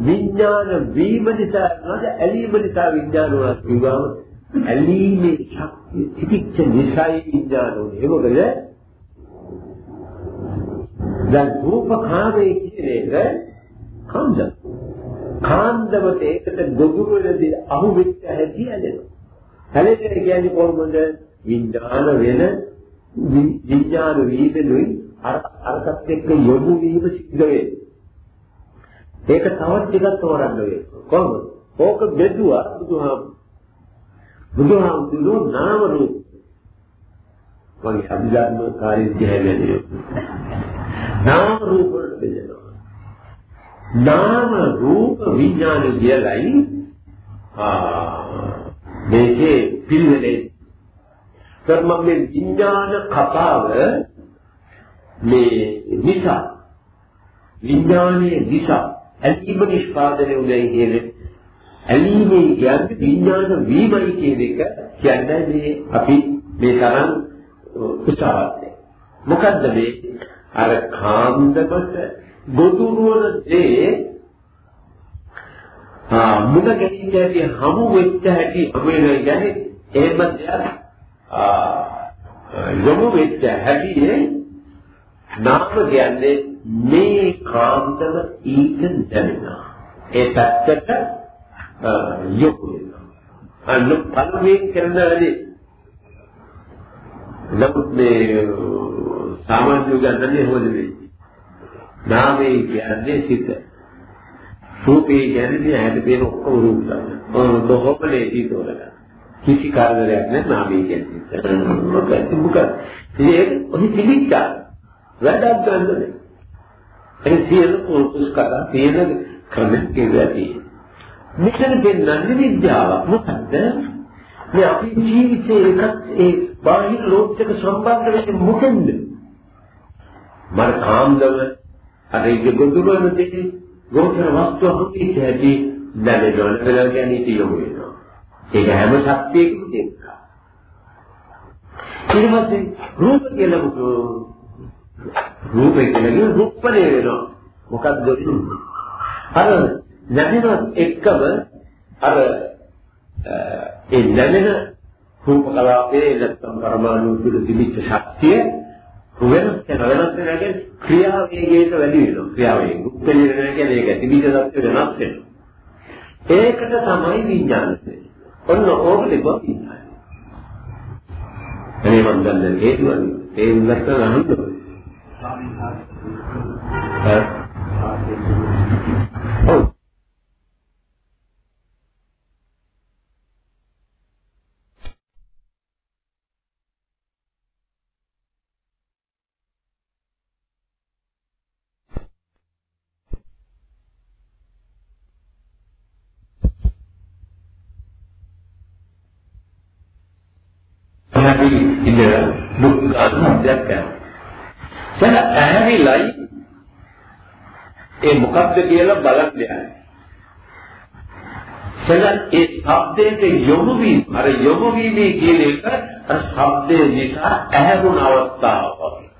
Speaker 2: විඥාන වීම නිසා නේද ඇලීම නිසා විඥාන වල කිව්වම ඇලීමේ ශක්තිය තිබිච්ච නිසයි විඥාන උනේ. ඒ මොකද? දැන් රූප කාමයේ කියන එක කාන්ද. කාන්දමට ඒකට ගොදුරු වෙනදී අහු වෙච්ච හැටි ඇලෙනවා. ඇලෙන්නේ කියන්නේ කොහොමද? විඥාන වෙන විඥාන වීදෙනුයි අර අරකට එක්ක යොමු වීම සිද්ධ වෙන්නේ. ඒක තවත් ටිකක් තෝරන්න වෙයි. කොහොමද? ඕක බෙදුවා බුදුහාම. බුදුහාමුදුරුවෝ නාම රූප. වගේ අභිධර්ම කාර්යය කියන්නේ. නාම රූප වලට බෙදෙනවා. නාම රූප විඥාන කියලයි ආ මේකේ පිළිවෙලේ. ධර්ම මේ විඥාන කතාව මේ නිසා විඥානයේ නිසා ඇලීම නිෂ්පාදනය උනේ කියන්නේ ඇලීමේ කියන්නේ විඥාන වීමයි කියන එක කියන්නේ මේ අපි මේ තරම් උත්සාහවත් මොකද්ද මේ? අර කාන්දමට ගොදුරුවන දේ ආ මුණ ගැහිච්ච හැටි හමු වෙච්ච හැටි අපේ කියන්නේ එහෙම දෙයක් ආ යොමු වෙච්ච හැටි නාම කියන්නේ මේ කාන්දම ඊට දැනෙනවා ඒ පැත්තට යොමු වෙනවා අන්න පළවෙනි කරන වැඩේ නමුත් මේ සාමාන්‍ය ගන්නන්නේ හොද වෙයි. නාමයේ කියන්නේ සිත. රූපේ කියන්නේ ඇහැට පේන ඔක්කොම රූප ගන්න. බොහෝමලේ දීතෝලක. කිසි කාරණයක් නැහැ නාමයේ කියන්නේ. මොකද මොකද? ඒක ඔහි පිළිච්චා. වැඩක් ගන්නනේ. ඒ සියලු පොල්පුස් කරා තියෙන ක්‍රම කෙරෙති. මෙතන දෙන්නන්නේ විද්‍යාවක්. මොකද්ද? මේ අපි ජීවිතේ එකත් ඒ බාහිර ලෝකයක සම්බන්ධ වෙන්නේ මොකෙන්ද? මර කාන්දම අර ඒක ගොදුරන දෙකේ ගෝචර වස්තු හොති ඇති දැනෙනවා නේද කියන්නේ තියමු වෙනවා. ඒක හැම ශක්තියකම තියෙනවා. ඊට පස්සේ රූප කියලා රූපේ කියන්නේ රූපණය වෙනවා. මොකක්ද අර නැතිවත් එක්කම අර ඒ නැමෙන රූප කලාපයේ නැත්නම් පරමාණු තුළ තිබිච්ච ශක්තිය වෙනස් වෙන වෙනස් වෙන කියන්නේ ක්‍රියා වේගයට වැඩි වෙනවා. ක්‍රියා වේගය උත්තරීය වෙනවා කියන්නේ ඒක තිබිච්ච සත්‍ය වෙනස් වෙනවා. ඒකට තමයි විඥානය ඔන්න ඕක තිබ්බා විඥානය එනේ මම දන්නේ හේතුවනේ ඒ උන්නත අහන්න ඔව් අපි ඉඳලා දුක් ගන්නක් කරනවා. දැන් ඇහැරිලයි ඒ මොකක්ද කියලා බලන්න යන්නේ. එතන ඒ ශබ්දයට යොමු වීම අර යොමු වීමේ කියන එක අර ශබ්දේ නිසා ඇහැරුණ අවස්ථාව වගේ.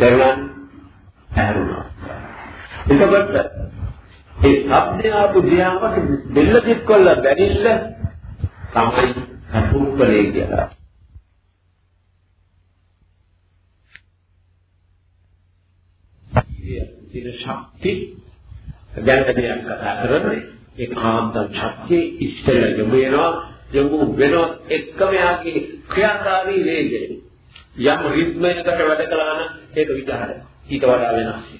Speaker 2: දැන් ඇහැරුණා. එතකොට ඒ ශබ්දය ආපු දිහාවට දෙල්ල දික්කොල්ල බැරිල්ල තමයි අකුප්පලේ කියලා. ඉතින් ශක්ති දැන් දෙයක් කතා කරන්නේ ඒ කාන්තම් ශක්තිය ඉස්සෙල්ල යොමු වෙනවා යොමු වෙනවා එක්කම යාගේ ක්‍රියාකාරී වේගය යම් රිද්මයකට වැඩ කළා නම් ඒක විචාරය ඊට වඩා වෙනස්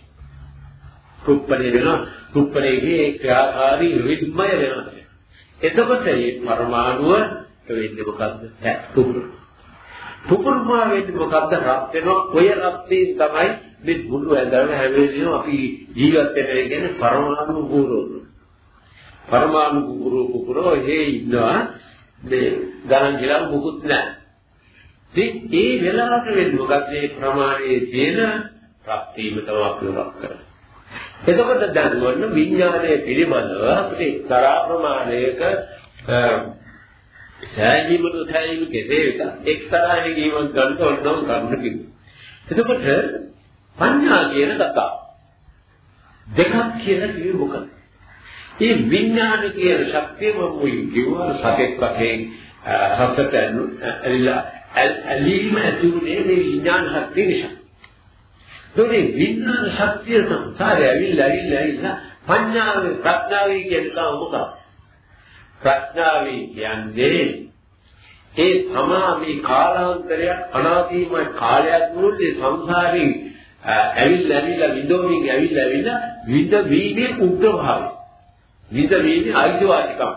Speaker 2: කුප්පලේ වෙනවා කුප්පලේගේ ක්‍රියාකාරී රිද්මය වෙනවා එතකොට මේ පරමාණුව වෙන්නේ මොකද්ද? තුපුරු. තුපුරුමා වෙන්නේ මොකද්ද? රත් වෙනවා. ඔය රත් වීම තමයි මේ මුළු ඇඳගෙන හැම වෙලේම අපි ජීවත් වෙන්නේ කියන්නේ පරමාණු ගුරුවරු. පරමාණු ගුරු කුකුරෝ හේ ඉන්නවා මේ ගණන් කියලා මුකුත් නැහැ. ඉතින් ඒ වෙලාවට වෙන්නේ මොකද්ද? මේ ප්‍රමාණයේ තියෙන ප්‍රත්‍යීම තමයි අපි උනක් කරන්නේ. එතකොට දැන් වන්න විඥානයේ පිළිබඳව අපිට එක්තරා ප්‍රමාණයක සෑහීමතු සෑහීම කෙසේ වෙත එක්තරා හැඟීමක් ගන්න ඕනනම් ගන්න කිව්වා. එතකොට පඤ්ඤා කියන කතාව දෙකක් කියලා කිව්වෙ මොකද? මේ විඥාන කියන ශක්තිය මම මුලින් කිව්වා සතෙක් වශයෙන් සතට ඇලිලා ඇලීම ඇතිුනේ මේ විඥාන ශක්තිය නිසා. ඒකේ විඥාන ශක්තිය සංසාරය ඇවිල්ලා ඇවිල්ලා ඇවිල්ලා පඤ්ඤාවේ ප්‍රඥාවේ කියන කම මොකක්ද? ප්‍රඥාවේ කියන්නේ ඒ තමා මේ කාලාන්තරයක් අනාදීමයි කාලයක් මුළුල්ලේ සංසාරේ ඇවිල්ලා ඇවිල්ලා විදෝමින් ඇවිල්ලා ඇවිල්ලා විද වීමේ උග්‍ර භාවය. විද වීමේ අයිතිවාසිකම්.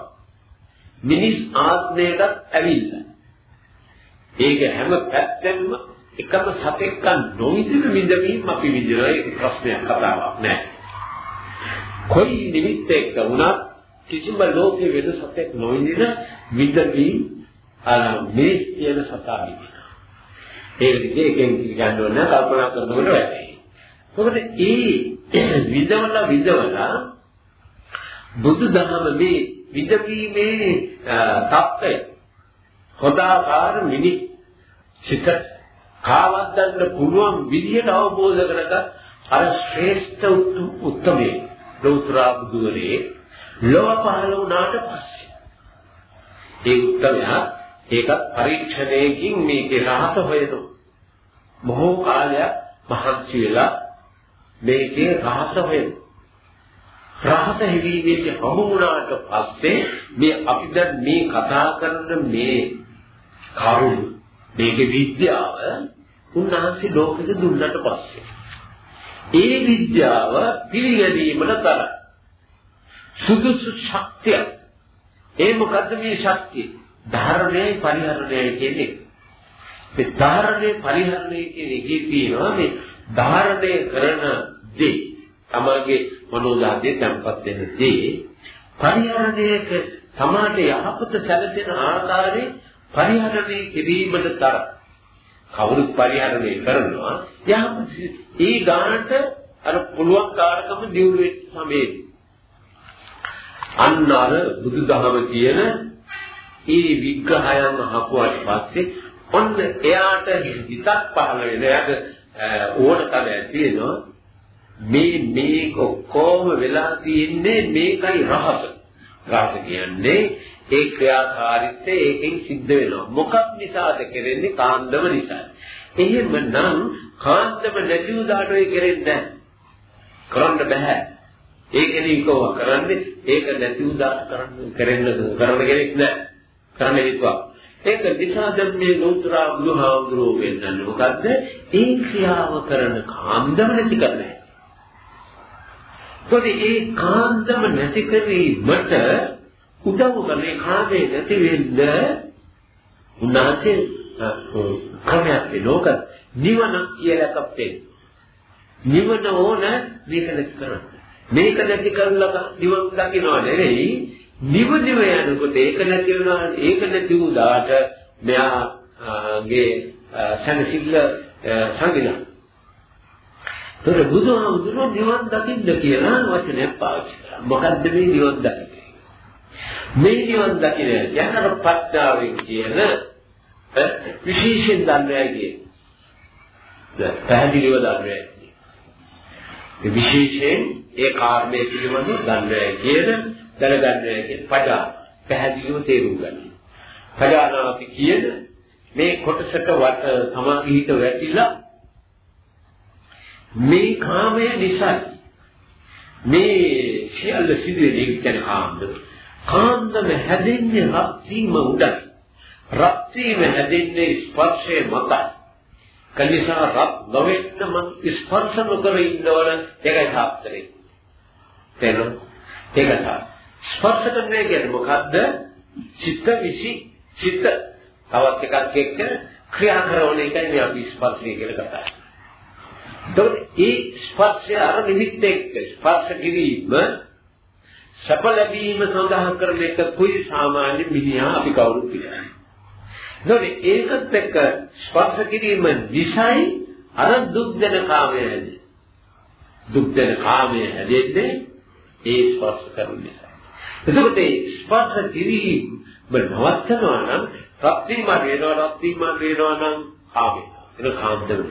Speaker 2: මිනිස් ආත්මයකට ඇවිල්ලා. ඒක හැම පැත්තෙම එකම සතෙක්ක නොවිදින විඳවීම අපි විඳිනවා ඒක ප්‍රශ්නයක් කතාවක් නෑ. කොයි නිමිත්තෙක වුණත් කිසිම ලෝකයේ වෙන සතෙක් නොවිදින විඳවීම අර මේ කියන සතා විඳිනවා. ඒ විදිහේ එකෙන් ගන්න ඕන කල්පනා කරනකොට වැටේ. මොකද ඒ විඳවලා විඳවලා බුදුදහම මේ විඳවීමේ தත්ත්වය හොදාකාර මිනිස් සිත කාවද්දන්න පුළුවන් විදියට අවබෝධ කරගත් අර ශ්‍රේෂ්ඨ උත්තමේ ලෞතර බුදුරේ ලෝක පහළ වුණාට පස්සේ ඒ උත්තමයා ඒකත් පරීක්ෂණයකින් මේකේ රහස හොයනවා බොහෝ කාලයක් මහන්සි වෙලා මේකේ රහස හොයනවා රහස හිවීමේ හමු වුණාට පස්සේ මේ අපි දැන් මේ කතා කරන මේ කරුණ මේකේ විද්‍යාව උන්වහන්සේ ලෝකෙට දුන්නට පස්සේ. ඒ විද්‍යාව පිළිගැනීමට තරම් සුදුසු ශක්තිය ඒ මොකද්ද මේ ශක්තිය? ධාරණයයි පරිහරණයයි කියන්නේ මේ ධාරණය පරිහරණය කියන එකේ තියෙනවා මේ ධාරණය කරන දේ තමගේ මනෝධාතයේ තැම්පත් වෙන දේ පරිහරණයක සමාජ යහපත සැලසෙන ආකාරයේ පරිහරණය කිරීමට තර. කවුරුත් පරිහරණය කරනවා යහපත ඒ ගානට අර පුළුවන් කාර්කම දියුණු වෙච්ච සමයේදී අන්න අර බුදුදහම කියන ඒ විග්‍රහයන් අහපුවාට පස්සේ ඔන්න එයාට හිතක් පහළ වෙන එයාට ඕනකම තියෙනවා මේ මේ කොහොම වෙලා තියෙන්නේ මේකයි රහස. රහස කියන්නේ ඒ ක්‍රියාකාරීත්වය ඒකෙන් සිද්ධ වෙනවා. මොකක් නිසාද කරන්නේ? කාන්දම නිසා. එහෙමනම් කාන්දම නැති උදාට ඒ කරෙන්නේ නැහැ. කරන්න බෑ. ඒකනේ කව කරන්නේ ඒක නැති උදාට කරන්න කරන්න කරන්න කෙනෙක් නැහැ. කරන්න හිතුවා. ඒක නිසා දැන් මේ ලෝතර බුදුහාමුදුරුවෝ වෙන්නන්නේ මොකද්ද? ඒ ක්‍රියාව කරන කාන්දම නැති කරන්නේ. ඒකද ඒ කාන්දම නැති කිරීමට උදව් කරන කාගේ නැති වෙන්න උන්වහන්සේ ක්‍රමයක් වෙනෝක නිවන කියලා එකක් නිවන ඕන මේක නැති කරන්න. මේක නැති කරලා නිවන් දකින්න නෙවෙයි නිවදිව යනකොට ඒක නැති වෙනවා ඒක නැති වුණාට මෙයාගේ සනසිල්ල සංගිලා. ඒතර බුදුහාමුදුරුවෝ නිවන් දකින්න කියලා වචනයක් පාවිච්චි කරා. මොකද්ද මේ නිවන් දකින්නේ? මේ නිවන් දකින්න යනර පත්‍යාවෙන් කියන විශේෂයෙන් දන්නේ කියන්නේ. පැහැදිලිව දන්නේ. ඒ විශේෂයෙන් ඒ කාර්යය පිළිබඳව දන්නේ කියන දැනගන්නේ කියන පදා පැහැදිලිව තේරුම් ගන්න. පදානාති කියන මේ කොටසට වට සමාධිහිත වැටිලා මේ කාමය නිසා මේ සියල්ල සිදුවෙන්නේ කියන කාමද කාන්දම හැදෙන්නේ රත් වීම උඩයි. රත් වීම හැදෙන්නේ ස්පර්ශයේ මතයි. කලිසා රත් නොවෙන්න මං ස්පර්ශ නොකර ඉන්නවන ඒකයි සාත්‍රේ තේරුම් ඒක තමයි ස්පර්ශ කරන්නේ කියන්නේ මොකද්ද? චිත්ත විසි චිත්ත තවත් එකක් එක්ක ක්‍රියා කරන එකයි මේ අපි ස්පර්ශය කියලා කතා කරන්නේ. ඒ ස්පර්ශය අර නිමිත්ත එක්ක ස්පර්ශ කිරීම සප ලැබීම සඳහා කරන එක කුයි සාමාන්‍ය මිනිහා අපි කවුරුත් කියන්නේ. නෝනේ ඒකත් එක්ක ස්පර්ශ කිරීම නිසයි අර දුක් දෙන කාමයයි. දුක් දෙන කාමයේ හැදෙන්නේ ඒ ස්පර්ශ කරන නිසා. එතකොට ඒ ස්පර්ශ කිරීම නවත්තනවා නම් රත්තිම වේනවා රත්තිම වේනවා නම් කාමේ. ඒක කාන්දම.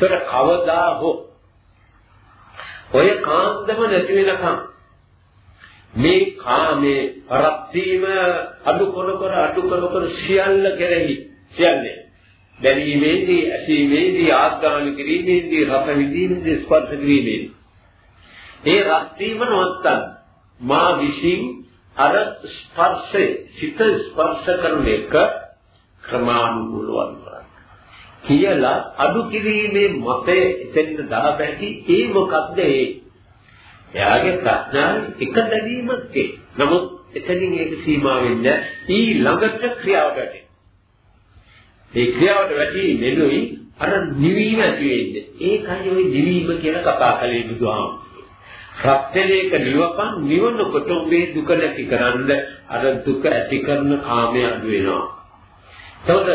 Speaker 2: ඒකට කවදා හෝ ඔය කාන්දම නැති වෙනකම් මේ කාමේ රත්තිම අඩු කර කර අඩු කර කර සියල්ල කෙරෙහි සියල්ලේ බැලීමේදී ඇසීමේදී ආස්වාද කිරීමේදී රස විඳීමේදී ස්පර්ශ කිරීමේදී ඒ රත්වීම නවත්තන්න මා විසින් අර ස්පර්ශය සිත ස්පර්ශ කරන එක ක්‍රමානුකූලව කරන්න. කියලා අඩු කිරීමේ මතය එතෙන්ද දාපැටි ඒ මොකක්ද ඒ? එයාගේ ප්‍රඥාවේ එක දැනීමක් ඒ. නමුත් එතනින් ඒක සීමා වෙන්නේ ඊළඟට ක්‍රියාවට ඒ ක්‍රියාවට වැටි නෙළුයි අර නිවීම ඇති වෙන්නේ. ඒකයි ওই නිවීම කියලා කතා කළේ බුදුහාමුදුරුවෝ සත්‍යලේක නිවපන් නිවනකොට උඹේ දුක නැති කරන්න අර දුක ඇති කරන කාමය අඩු වෙනවා. එතකොට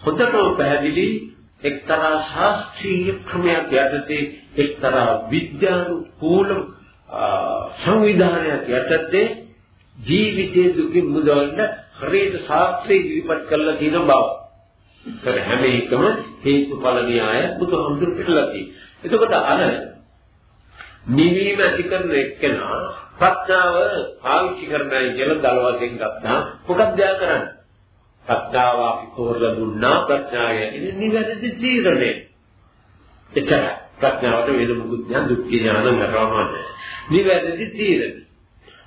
Speaker 2: හොඳටම පැහැදිලි එක්තරා ශාස්ත්‍රීය ක්‍රමයක් යටතේ එක්තරා විද්‍යානුකූල සංවිධානයක් යටතේ ජීවිතයේ දුකින් මුදවන්න හරියට ශාස්ත්‍රයේ ඉදිරිපත් කරලා තියෙන බව. ඒකට හැම එකම හේතුඵල න්‍යාය බුදුහාමුදුරු පිළිලා තියෙනවා. එතකොට අර නිවීම ඇති කරන එක්කෙනා ප්‍රඥාව පාවිච්චි කරන්නයි කියලා දල වශයෙන් ගත්තා. මොකක්ද යා කරන්නේ? ප්‍රඥාව අපි තෝරලා දුන්නා ප්‍රඥාව කියන්නේ නිවැරදි තීරණය. එච්චර ප්‍රඥාවට වේද මුකුත් ඥාන දුක්ඛ ඥාන නරවමන. නිවැරදි තීරණය.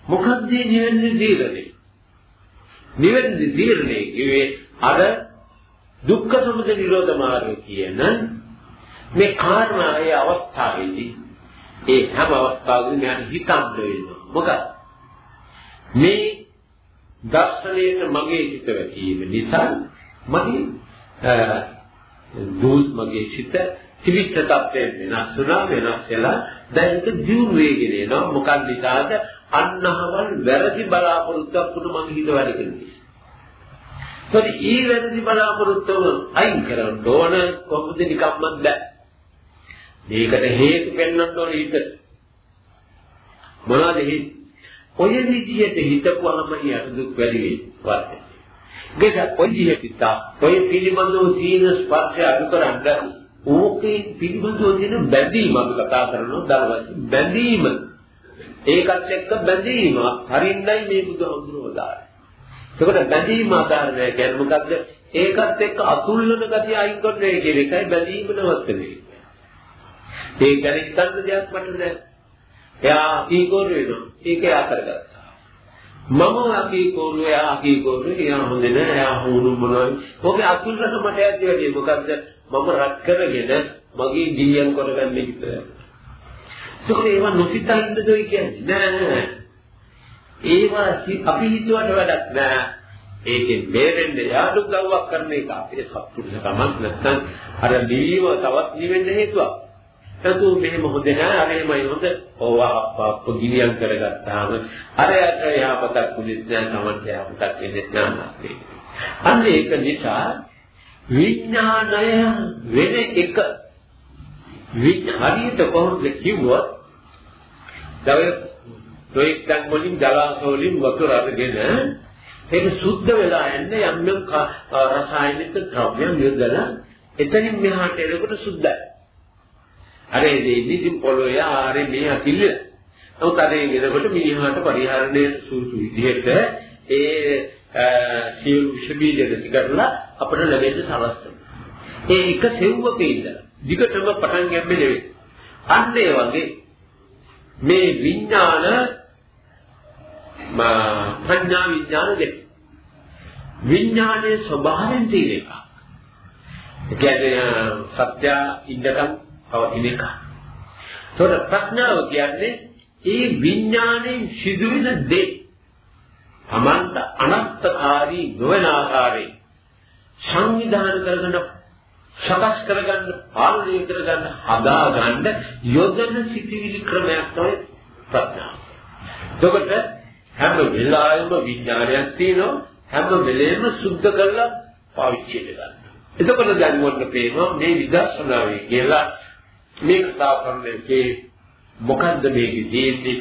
Speaker 2: මොකක්ද නිවැරදි තීරණය? නිවැරදි තීරණය කිව්වේ අර දුක්ඛ සමුදය නිරෝධ මාර්ගය කියන මේ කාර්මායේ අවස්ථාවේදී ඒ හැම අවස්ථාවකදී මෙයාට හිතන්න වෙනවා. මොකද මේ දර්ශනයට මගේ හිත වැටීම නිසා මගේ දුල් මගේ හිත තිවිච්ච තත්ත්වයෙන් වෙනස් වුණා වෙනස් වෙලා දැන් ඒක දියුණු වෙගෙන එනවා මොකක්ද නිසාද අන්නහවල් වැරදි බලාපොරොත්තුවක් උඩ මගේ හිත වැඩ කරන්නේ. ඒත් ඊ වැරදි බලාපොරොත්තුව අයින් කරන්න ඕන කොහොමද නිකම්මත් බෑ. මේකට හේතු පෙන්වන්න ඕනේ හිත. මොනවද හේතු? ඔය විදිහට හිතපුවම යට දුක් වැඩි වෙයි. ගෙද ඔය විදිහට ඔය පිළිබඳව තියෙන ස්පර්ශය අඩු කරන්න ඕකේ පිළිබඳව තියෙන බැඳීම අපි කතා කරනවා දරවස් බැඳීම ඒකත් එක්ක බැඳීම හරින්නයි මේ බුදුහාමුදුරුවෝ දාන්නේ. එතකොට බැඳීම ආකාරය කියන්නේ මොකද්ද? ඒකත් එක්ක අතුල්ලන ගතිය අයින් කරන එක කියන එකයි බැඳීම නවත්තන්නේ. ඒ ගැන හිතන්න දෙයක් මට නැහැ. එයා අකීකෝර වෙනවා. ඒක එයා කරගත්තා. මම අකීකෝර එයා අකීකෝර එයා හොඳ නැහැ. එයා හුරු මොනවද? ඔගේ අතුල්ලට මට ඇති වැඩි මොකද්ද? මම රත් කරගෙන මගේ දියන් කරගන්න විතරයි. ඒක ඒව නොසිතා ඉන්නද ඔය කියන්නේ? නෑ. ඒවා අපි හිතුවට වැඩක් නෑ. ඒකෙන් බේරෙන්න යාඩු ගව්වක් කරන එක අපේ සතුටුකමක් නැත්නම් අර නිවීම තවත් නිවෙන්න හේතුවක්. නතු මෙහෙම හොඳ නෑ අර එහෙමයි හොඳ. ඕවා අප්ප ගිනියම් කරගත්තාම අර යට යහපතක් පුදිත් නෑ තමන්ට යහපතක් වෙන්නේ නෑ අන්න ඒක නිසා විඥාණය වෙන එක හරියට කොහොමද කිව්වොත් දවල් දෙයක් දැන් වලින් ජලාශ වලින් වතුර අරගෙන ඒක සුද්ධ වෙලා යන්නේ යම් යම් රසායනික ද්‍රව්‍යයන් යොදලා එතනින් මෙහාට එනකොට සුද්ධයි. අර එදෙන්නේ ඉතින් පොළොය ආරේ මේ අතිල්ල. නමුත් අර එනකොට මිනිහාට පරිහරණය සූසු විදිහට ඒ සියලු විෂ බීජ නැති කරලා අපිට ලැබෙන්න සලස්වන. ඒ එක සෙව්වක ඉඳලා දිගටම පටන් ගැම්මේ නෙවෙයි. අන්න ඒ වගේ මේ විඥාන මා ප්‍රඥා විඥාන දෙක. විඥානයේ ස්වභාවයෙන් තියෙන එක. ඒ කියන්නේ සත්‍ය ඉන්නකම් පවතින එක. ඒතකොට ප්‍රඥාව කියන්නේ ඒ විඥාණයෙන් සිදුවෙන දේ. තමන්ට අනත්තකාරී නොවන ආකාරයෙන් සංවිධානය කරගෙන සකස් කරගන්න පාලනය කරගන්න හදාගන්න යොදන සිටිවිලි ක්‍රමයක් තමයි ප්‍රඥාව. එතකොට හැම වෙලාවෙම විඥානයක් තියෙනවා හැම වෙලෙම සුද්ධ කරලා පාවිච්චි කරගන්න. එතකොට දැන් වොන්න පේනවා මේ විදර්ශනාවේ කියලා මේ කතා කරන එකේ මොකද්ද මේකේ තියෙන්නේ?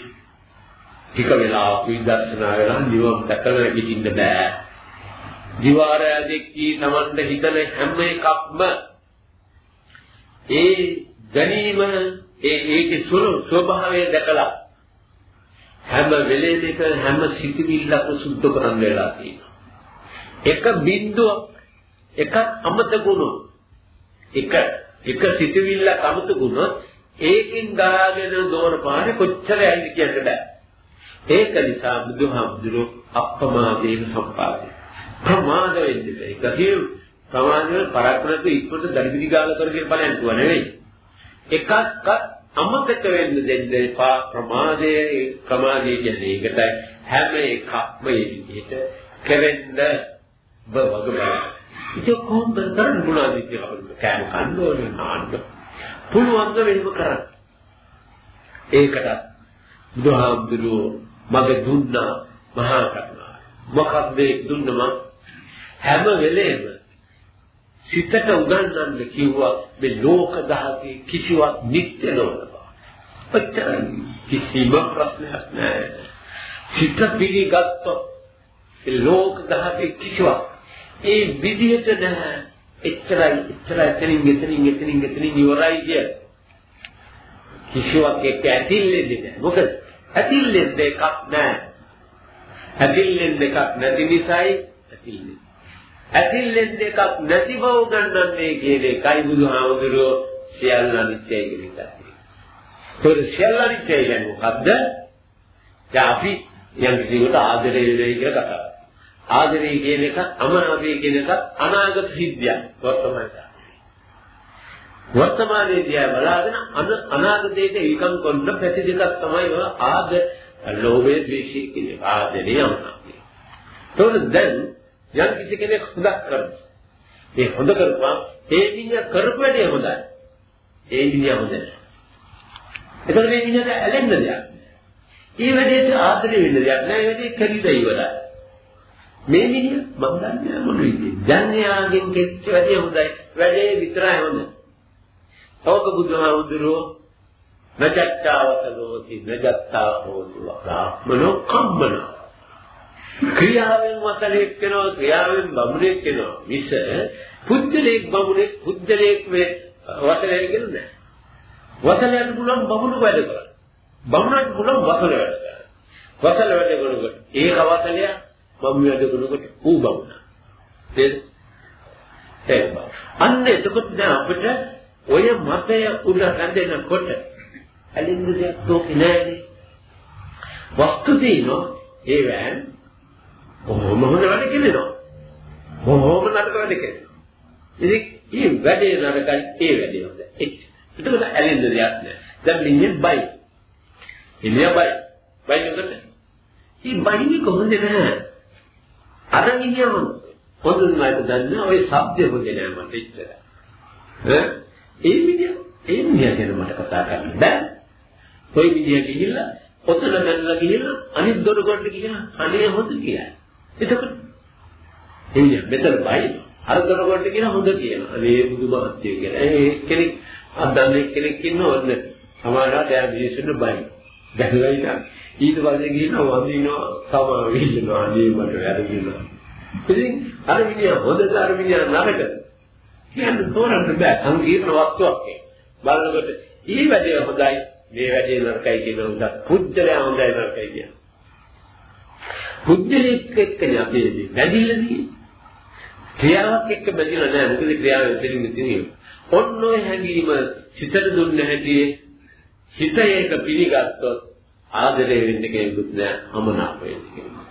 Speaker 2: ටික වෙලාවක් විදර්ශනා වෙලා නිවන් දැකලා ඉඳින්න බෑ. දිවාරය දෙක්කී තමන්ට හිතන හැම එකක්ම ඒ ගැනීම ඒ ඒකේ ස්වභාවය දැකලා හැම වෙලේම එක හැම සිතිවිල්ලක් සුද්ධ කරන්න වෙලා තියෙනවා. එක බිඳුවක් එකක් අමතකුණොත් එක එක සිතිවිල්ලක් අමතකුණොත් ඒකෙන් ගාගෙන දෝන පාරේ කොච්චර යයිද කියන්න බෑ. ඒක නිසා බුදුහාමුදුරුවෝ අප්‍රමාදයෙන් සම්පාදේ. ප්‍රමාද වෙන්නේ ඒක කිය ප්‍රමාදයෙන් පරක්‍රමක ඉක්මනට දරිවිදි ගාල කරගෙන බලන්න තුව නෙවෙයි. එකක්වත් අමතක වෙන්න දෙන්න එපා ප්‍රමාදයේ ප්‍රමාදයේ කියන්නේ ඒකටයි හැම එකක්ම මේ විදිහට කෙරෙන්න වග බලන්න. ඒක කොහොමද කරන්න පුළුවන්ද කියලා කෑම කන්න ඕනේ නාන්න. පුළුවන් ද වෙනම කරන්න. ඒකට බුදුහාමුදුරුවෝ මග දුන්නා මහා කරුණාව. මොකක්ද ඒ දුන්නම හැම වෙලේම සිතට උගන්වන්න කිව්වා මේ ලෝක දහසේ කිසිවක් නිත්‍ය නොවන බව. ඔච්චරයි කිසිම ප්‍රශ්නයක් නැහැ. සිත පිළිගත්තොත් ඒ ලෝක දහසේ කිසිවක් ඒ විදිහට නැහැ. එච්චරයි එච්චරයි එතනින් එතනින් එතනින් එතනින් ඉවරයි කිය. කිසිවක් එක්ක ඇතිල්ලෙන්නේ නැහැ. මොකද ඇතිල්ලෙන් දෙකක් නැහැ. ඇතිල්ලෙන් දෙකක් නැති නිසායි ඇතිල්ලෙන්. ඇතිල්ලෙන් දෙකක් නැති බව උගන්වන්නේ කියන එකයි බුදුහාමුදුරුවෝ සියල්ල අනිත්‍යයි කියන එකයි. ඒක සියල්ල අනිත්‍යයි කියන්නේ මොකද්ද? දැන් අපි යම් කිසිකට ආදරය වෙයි කියලා කතා කරනවා. ආදරය කියන එක අමනාපය කියන එක අනාගත සිද්ධියක් වර්තමානයේ. වර්තමානයේ දිහා බලාගෙන අනාගතයට විකම් කරන පැති දෙකක් තමයි ආද ලෝභය ද්වේෂය කියන ආදරය අමනාපය. ඒතකොට දැන් යම් කිසි කෙනෙක් හොදක් කරනවා. ඒ හොඳ කරපුවා ඒ විඤ්ඤා කරපු වැඩේ හොඳයි. ඒ විඤ්ඤා හොඳ නැහැ. එතකොට මේ විඤ්ඤාට ඇලෙන්න දෙයක් නැහැ. ඒ වැඩේට ආදරය වෙන්න දෙයක් නැහැ. ඒ වැඩේ කරිලා ඉවරයි. මේ විඤ්ඤා මම දන්නේ මොන විදිහේ. ජන්යාගෙන් කෙච්ච වැඩේ හොඳයි. වැඩේ විතරයි හොඳ. තවක බුදුහාමුදුරුවෝ නජත්තාවතලෝති නජත්තා හෝතු වරාමනෝ කම්මනෝ ක්‍රියාවෙන් වතලෙක් වෙනවා ක්‍රියාවෙන් බමුණෙක් වෙනවා මිස පුද්ගලෙක් බමුණෙක් පුද්ගලෙක් වේ වතලෙක් කියන්නේ වතලයට පුළුවන් බමුණු වැඩ කරන්න බමුණට පුළුවන් වතල වැඩ කරන්න වතල වැඩ කරනකොට ඒක වතලය බමුණු වැඩ කරනකොට ඌ බමුණ තේරුම් අන්න එතකොට දැන් අපිට ඔය මතය උඩ රැඳෙනකොට ඇලින්ද දෙයක් තෝකේ නෑනේ වස්තු තියෙනවා ඒ වෑන් කොහොම හොඳ වැඩ කෙරෙනවා. කොහොම නරක වැඩ කෙරෙනවා. ඉතින් මේ වැඩේ නරකයි ඒ වැඩේ හොඳයි. එතකොට ඇලෙන්න දෙයක් නෑ. දැන් මිනිහෙක් බයි. මිනිහා බයි. බයිනකොට ඉතින් බයිනේ කොහොමද නෑ. අර මිනිහම හොඳුන් නැත දන්නේ ඔය શબ્දෙ හොඳේ නෑ මට ඉච්චර. ඈ ඒ මිනිහ ඒ මිනිහ ගැන මට කතා කරන්න බෑ. කොයි මිනිහ ගිහිල්ලා ඔතන දැන්නලා ගිහිල්ලා අනිත් දොර කොට ගිහිල්ලා අනේ හොඳ කියලා. එතකොට එන්නේ මෙතන බයි අරතර කොට කියන හොඳ කියනවා. මේ බුදුමහත්ය කියලා. ඒ කෙනෙක් අදන්නේ කෙනෙක් ඉන්නව ඔන්න. සමාජයට යා මිනිස්සුන්ට බයි. දැකලා ඉන්න. ඊට පස්සේ ගිහිනවා වඳිනවා සමා විහිදෙනවා අනේ මට වැරදිනවා. ඉතින් අර මිනිහා හොඳ අර මිනිහා නරක. කියන්න තෝරන්න බෑ. සංකීර්ණ වස්තුවක් ඒ. බලනකොට ඊ වැඩේ හොඳයි මේ වැඩේ නරකයි කියන උදා පුද්දලයා හොඳයි නරකයි කියන. පුද්ගලෙක් එක්කනේ අපි බැඳිලා තියෙන්නේ. ක්‍රියාවක් එක්ක බැඳිලා නැහැ. මොකද ක්‍රියාවෙන් දෙන්නේ තියෙන්නේ. ඔන්න ඔය හැඟීම හිතට දුන්න හැටි හිත ඒක පිළිගත්තොත් ආදරය වෙන්න කෙනෙකුත් නෑ අමනාප වෙන්න කෙනෙකුත්.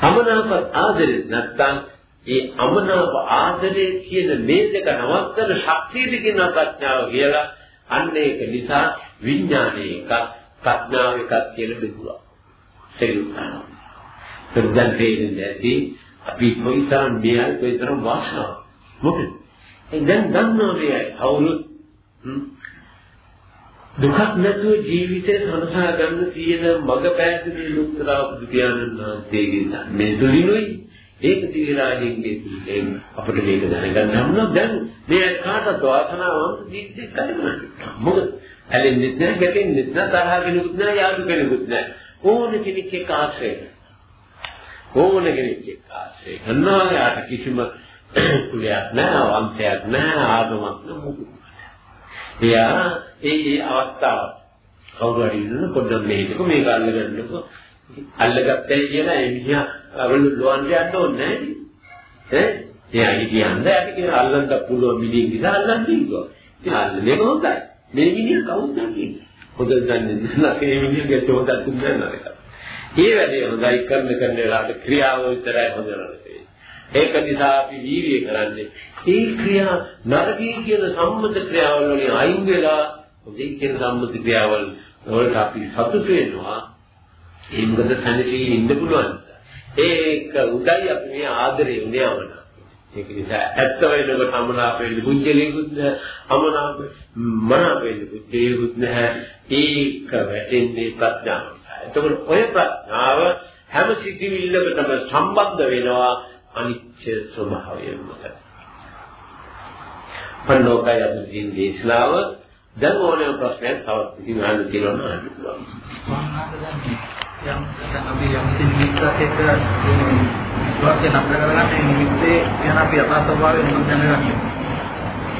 Speaker 2: අමනාප ආදරේ නැත්තම් ඒ අමනාප ආදරේ කියන මේ දෙක නවත්තන ශක්තියද කියන ප්‍රඥාව කියලා අන්න ඒක නිසා විඥානයේ එකක් ප්‍රඥාව එකක් කියන බෙදුවා. ඒක දැන් තේරෙන්නේ නැති. අපි කොයිතරම් මෙයල් කොයිතරම් වාසනාව මොකද? ඒ දැන් දන්නවා මේ අවුරුදු දුකක් නැතුව ජීවිතේ සනසා ගන්න තියෙන මඟ පැහැදිලි ලුක්තරා බුදු පියාණන් වහන්සේගෙන් මේ දුලිනුයි ඒක දිවිරාජින්ගේ තුලින් අපිට මේක දැනගන්න නම් දැන් මේ කාටත් වාසනාවක් දීච්ච කලිමන මොකද ඇලෙන්නෙත් නැහැ, ගැටෙන්නෙත් නැහැ, තරහ කෙනෙකුත් නැහැ, යාළු කෙනෙකුත් නැහැ. ඕන කෙනෙක් එක්ක ආශ්‍රය ඕන කෙනෙක් එක්ක ආශ්‍රය කරනවා යාට කිසිම කුලයක් නැහැ, වංශයක් නැහැ, ආගමක් නැහැ. එයා ඒ ඒ අවස්ථාව. කවුරු හරි ඉන්න පොඩ්ඩක් මේක මේක අල්ලගන්නකො. අල්ලගත්තයි කියලා ඒ මිනිහා අවලු ලොවන්ට යන්න ඕනේ නැහැ ඈ? එයා කියන්නේ යාට කියලා අල්ලන්න පුළුවන් මිනිහෙක් නිසා අල්ලන්න කිව්වා ඉතින් අල්ලන්නේ හොඳයි මේ මිනිහා කවුද කියන්නේ හොඳ දන්නේ නැහැ මේ මිනිහගේ හොඳ තුන්නේ නැහැ ඒ වැඩේ හොඳයි කරන කරන වෙලාවට ක්‍රියාව විතරයි හොඳ නැහැ ඒක නිසා අපි වීර්යය කරන්නේ ඒ ක්‍රියා නරකී කියන සම්මත ක්‍රියාවල් වලින් අයින් වෙලා හොඳයි කියන සම්මත ක්‍රියාවල් වලට අපි සතුට වෙනවා. ඒ මොකද තනදී ඉන්න පුළුවන්. ඒක උදයි අපි මේ ආදරේ උනයවන ඒක නිසා ඇත්ත වෙනකොට අමනාප වෙන්න පුංචලෙකුත් අමනාප මනාප වෙන්න පුංචලෙකුත් නැහැ ඒක වැටෙන්නේ ප්‍රඥාවට එතකොට ඔය ප්‍රඥාව හැම සිතිවිල්ලකටම සම්බන්ධ වෙනවා. අනිත්‍ය ස්වභාවය මත. පන්නෝකය අදින් දේශනාව දැන් ඕනෑම ප්‍රශ්නයක් තවත් ඉතින් අහන්න තියෙනවා අහන්න පුළුවන්.
Speaker 3: යම් අපි යම් නිමිත්තක් එක්ක වාක්‍ය නතර කරගන්න නිමිත්තේ යන අපි යථා ස්වභාවය මොකක්ද දැනගන්න.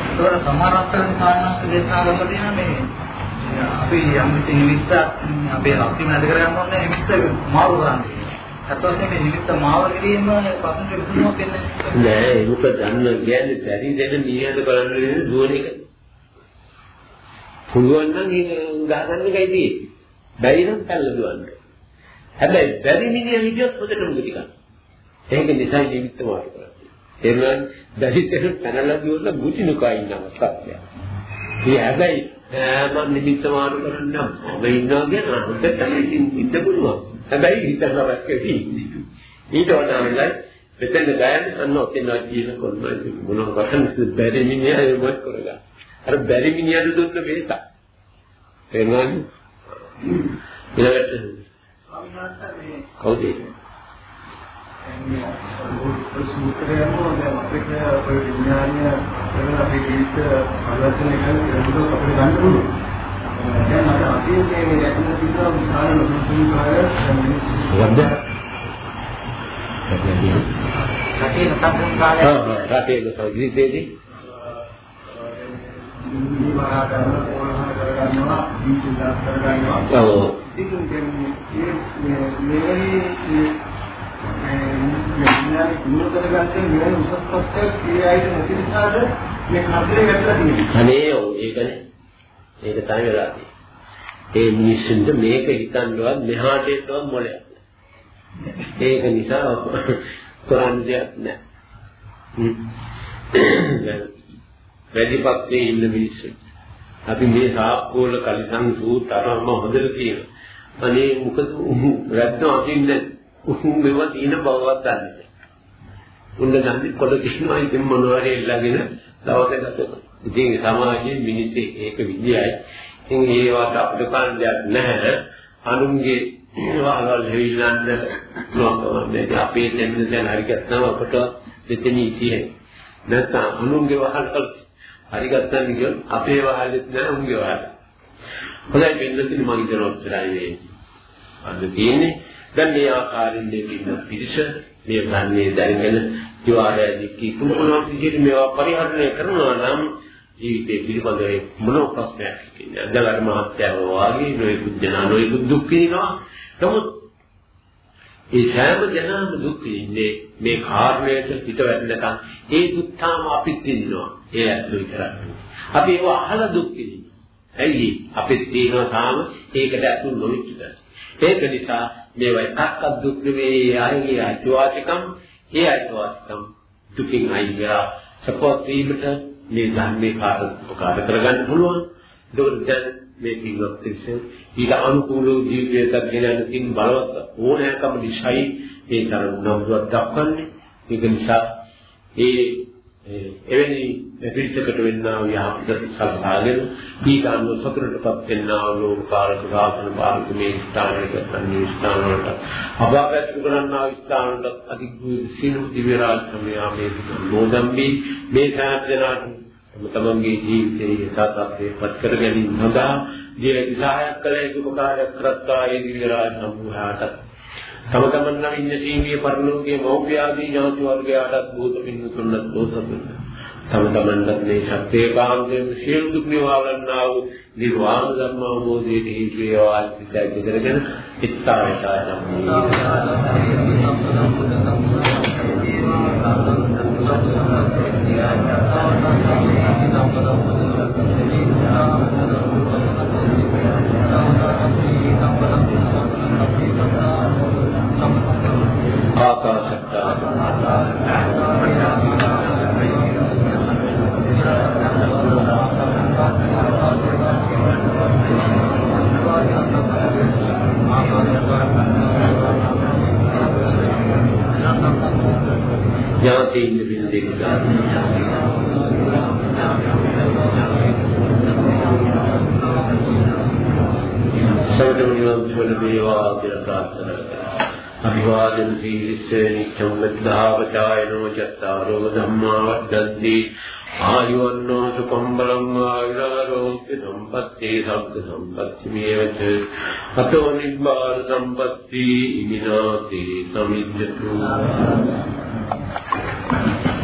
Speaker 3: ඒතකොට සමාරත්තන සානස් දේශනාවල තියෙන මේ අපි යම් නිමිත්තක් අපේ ලක්ෂණ නැති කරගන්න ඕනේ නිමිත්ත මාරු කරන්නේ. අතොත් මේ නිමිත්ත මාව කිරීම පසුක විසුණුවක් වෙන්නේ
Speaker 2: නෑ ඒක දන්න කියන්නේ බැරි දෙන නියත බලන්න දුවන එක. පුළුවන් නම් ගහගන්න එකයි තියෙන්නේ. බැරි නම් පැල්ල දුවන්න. හැබැයි බැරි මිනිහ හිටියොත් හොදටම ගුටි ගන්න. ඒක නිසා නිමිත්ත මාරු කරන්නේ. එන්න බැරි දෙන පැනලා දුවලා ගුටි නුකා ඉන්නවා සත්‍යය. ඒ හැබැයි මම නිමිත්ත මාරු කරන්නම්. ඔබ ඉන්නවා කියන හොඳට ඉන්න පුළුවන්. හැබැයි හිතනවා වැක්කේ ඊට වඩා වෙලයි මෙතන ගයන් අන්න ඔතන කියන කොල්මයි මොනවා කරන්නේ බැරි මිනිහා ඒක මොකද කරගන්න. අර බැරි මිනිහට දුන්න මේක. තේරුණාද? ඊළඟට කවුද?
Speaker 3: සූත්‍රයම දැන් දැන් අද අතීතයේ මේ දැක්ම තිබුණා විශාල
Speaker 2: වද්ද
Speaker 3: රටේ
Speaker 2: නොසුසුදේදී
Speaker 3: විවාහ කරන ඕනහර කරගන්නවා ජීවිත කරගන්නවා
Speaker 2: ඔව්
Speaker 3: ඉතින් මේ මේ මේ නිසාද මේ කර්තේ වැටලා තියෙන්නේ.
Speaker 2: අනේ ඔව් ඒකනේ. ඒක තමයි වෙලා තියෙන්නේ. ඒ මිනිස්සුන්ට මේක හිතන්නවත් මෙහාට එන්නවත් මොලයක් ඒක නිසා කරන්න දෙයක් නැහැ. වැඩිපක්ෂේ ඉන්න මිනිස්සු. අපි මේ සාප්පෝල කලිසම් සූත් අරම හොඳට කියනවා. අනේ මොකද රැද්ද අකින්නේ උහුම් මේවා තියෙන බවවත් දන්නේ නැහැ. උන්න ගන්නේ කොට කිසිමයි ඉතින් මොනවා හරි එල්ලගෙන දවසකට ගත ඉතින් සමාජයේ මිනිස්සු ඒක විදියයි. ඉතින් ඒවට අපිට කාණ්ඩයක් නැහැ. අනුන්ගේ වහවල් හැවිල්ලන්න නොකවන්නේ. අපේ දෙන්න දැන් හරි ගත්තම අපට දෙතෙනි ඉතියේ. නැත්නම් අනුන්ගේ වහල් හරි ගත්තා කියොත් අපේ වහලෙත් නැහැ උන්ගේ වහල. හොඳයි වෙන්නතින් මම හිතනවා උත්තරයි මේ. අද තියෙන්නේ දැන් මේ ආකාරයෙන් දෙකින් පිරිස මේ ධර්මයේ දැනගෙන ජීවාරයේදී කිකුම පුළුවන් විදිහට මේවා පරිහරණය කරනවා නම් ජීවිතේ පිළිබඳව මොන ප්‍රශ්නයක් කියන්නේ අදලර මහත්යව වාගේ නොයෙකුත් දෙනා නොයෙකුත් දුක් විඳිනවා. නමුත් ඒ සෑම දෙනාම දුක් විඳින්නේ මේ කාර්යයට පිට වැටෙනකන් ඒ දුක් තාම අපිත් විඳිනවා. ඒ ඇත්ත විතරයි අපි ඒව අහලා දුක් විඳිනවා. ඇයි අපිත් තියෙනවා තාම ඒකට අතුල් නොවිච්ච ඒක නිසා මේවා එකක්වත් දුක් නෙවෙයි. ආයේ අයිතිවාසිකම්. ඒ අයිතිවාසිකම් දුකින් අයින් වෙලා සපෝට් වීමට මේ ධර්මේ කාර්ය කරගන්න පුළුවන්. ඒකෝට දැන් මේ කිව්වත් තිස්සේ ඊට අනුකූල ජීවිතයක් ගෙනන්න තියෙන බලවත් ඕනෑකම නිසයි මේ තරම් නම්වත් දක්වන්නේ. ඒක නිසා ඒ එවැනි පිළිසකට වෙන්නා වූ යහපත සලකාගෙන දීගාන්ව සතරටපත් වෙන්නා වූ ලෝකාරක සාසන භාවිත මේ ස්ථානයක අන්‍ය ස්ථානවලට අභාගත කරන්නා වූ ස්ථානවලට අධිග්ගු සිනු දිව්‍ය රාජ සමයා මේ නෝදම්බි මේ සෑම දෙනාට තමන්ගේ ජීවිතයේ සාර්ථකත්වයට පත් කර ගැනීම සඳහා ජීවිත සහායක් කළ යුතු උපකාරයක් කරත්තා ඒ දිවිරාජ සම්මුහාට තම තමන් නම් ඉන්න ජීවිතයේ පරිලෝකයේ මෞර්ය ආදී ඥාති වර්ගයාටත් භූත පින්තුන්වත් දෝසතුන් තම තමන්ට මේ ශක්තිය කාන්තයෙන් සියලු දුක් නිවාරණා වූ නිර්වාණ ධර්ම අවබෝධයේ හේතු වේවා ඉතියි කරගෙන आकाशक्ता ඉත්තාවතා ඥාතීන් බින්දේ සෞදම නිවන් සුවල වේවා කියලා ප්‍රාර්ථනා කරා. අභිවාදන සීලිස්ස නිච්ඡම් වද්ධාවචායනෝ චත්තාරෝ ධම්මා වද්දන්ති. ආයුවන්නෝ සුඛම් බලං ආයුරෝග්‍ය සම්පත්ති සබ්බ සම්පත්ති මේවච. අතෝ නිබ්බාන සම්පත්ති ඉමිනාති සමිජ්ජතු Amen.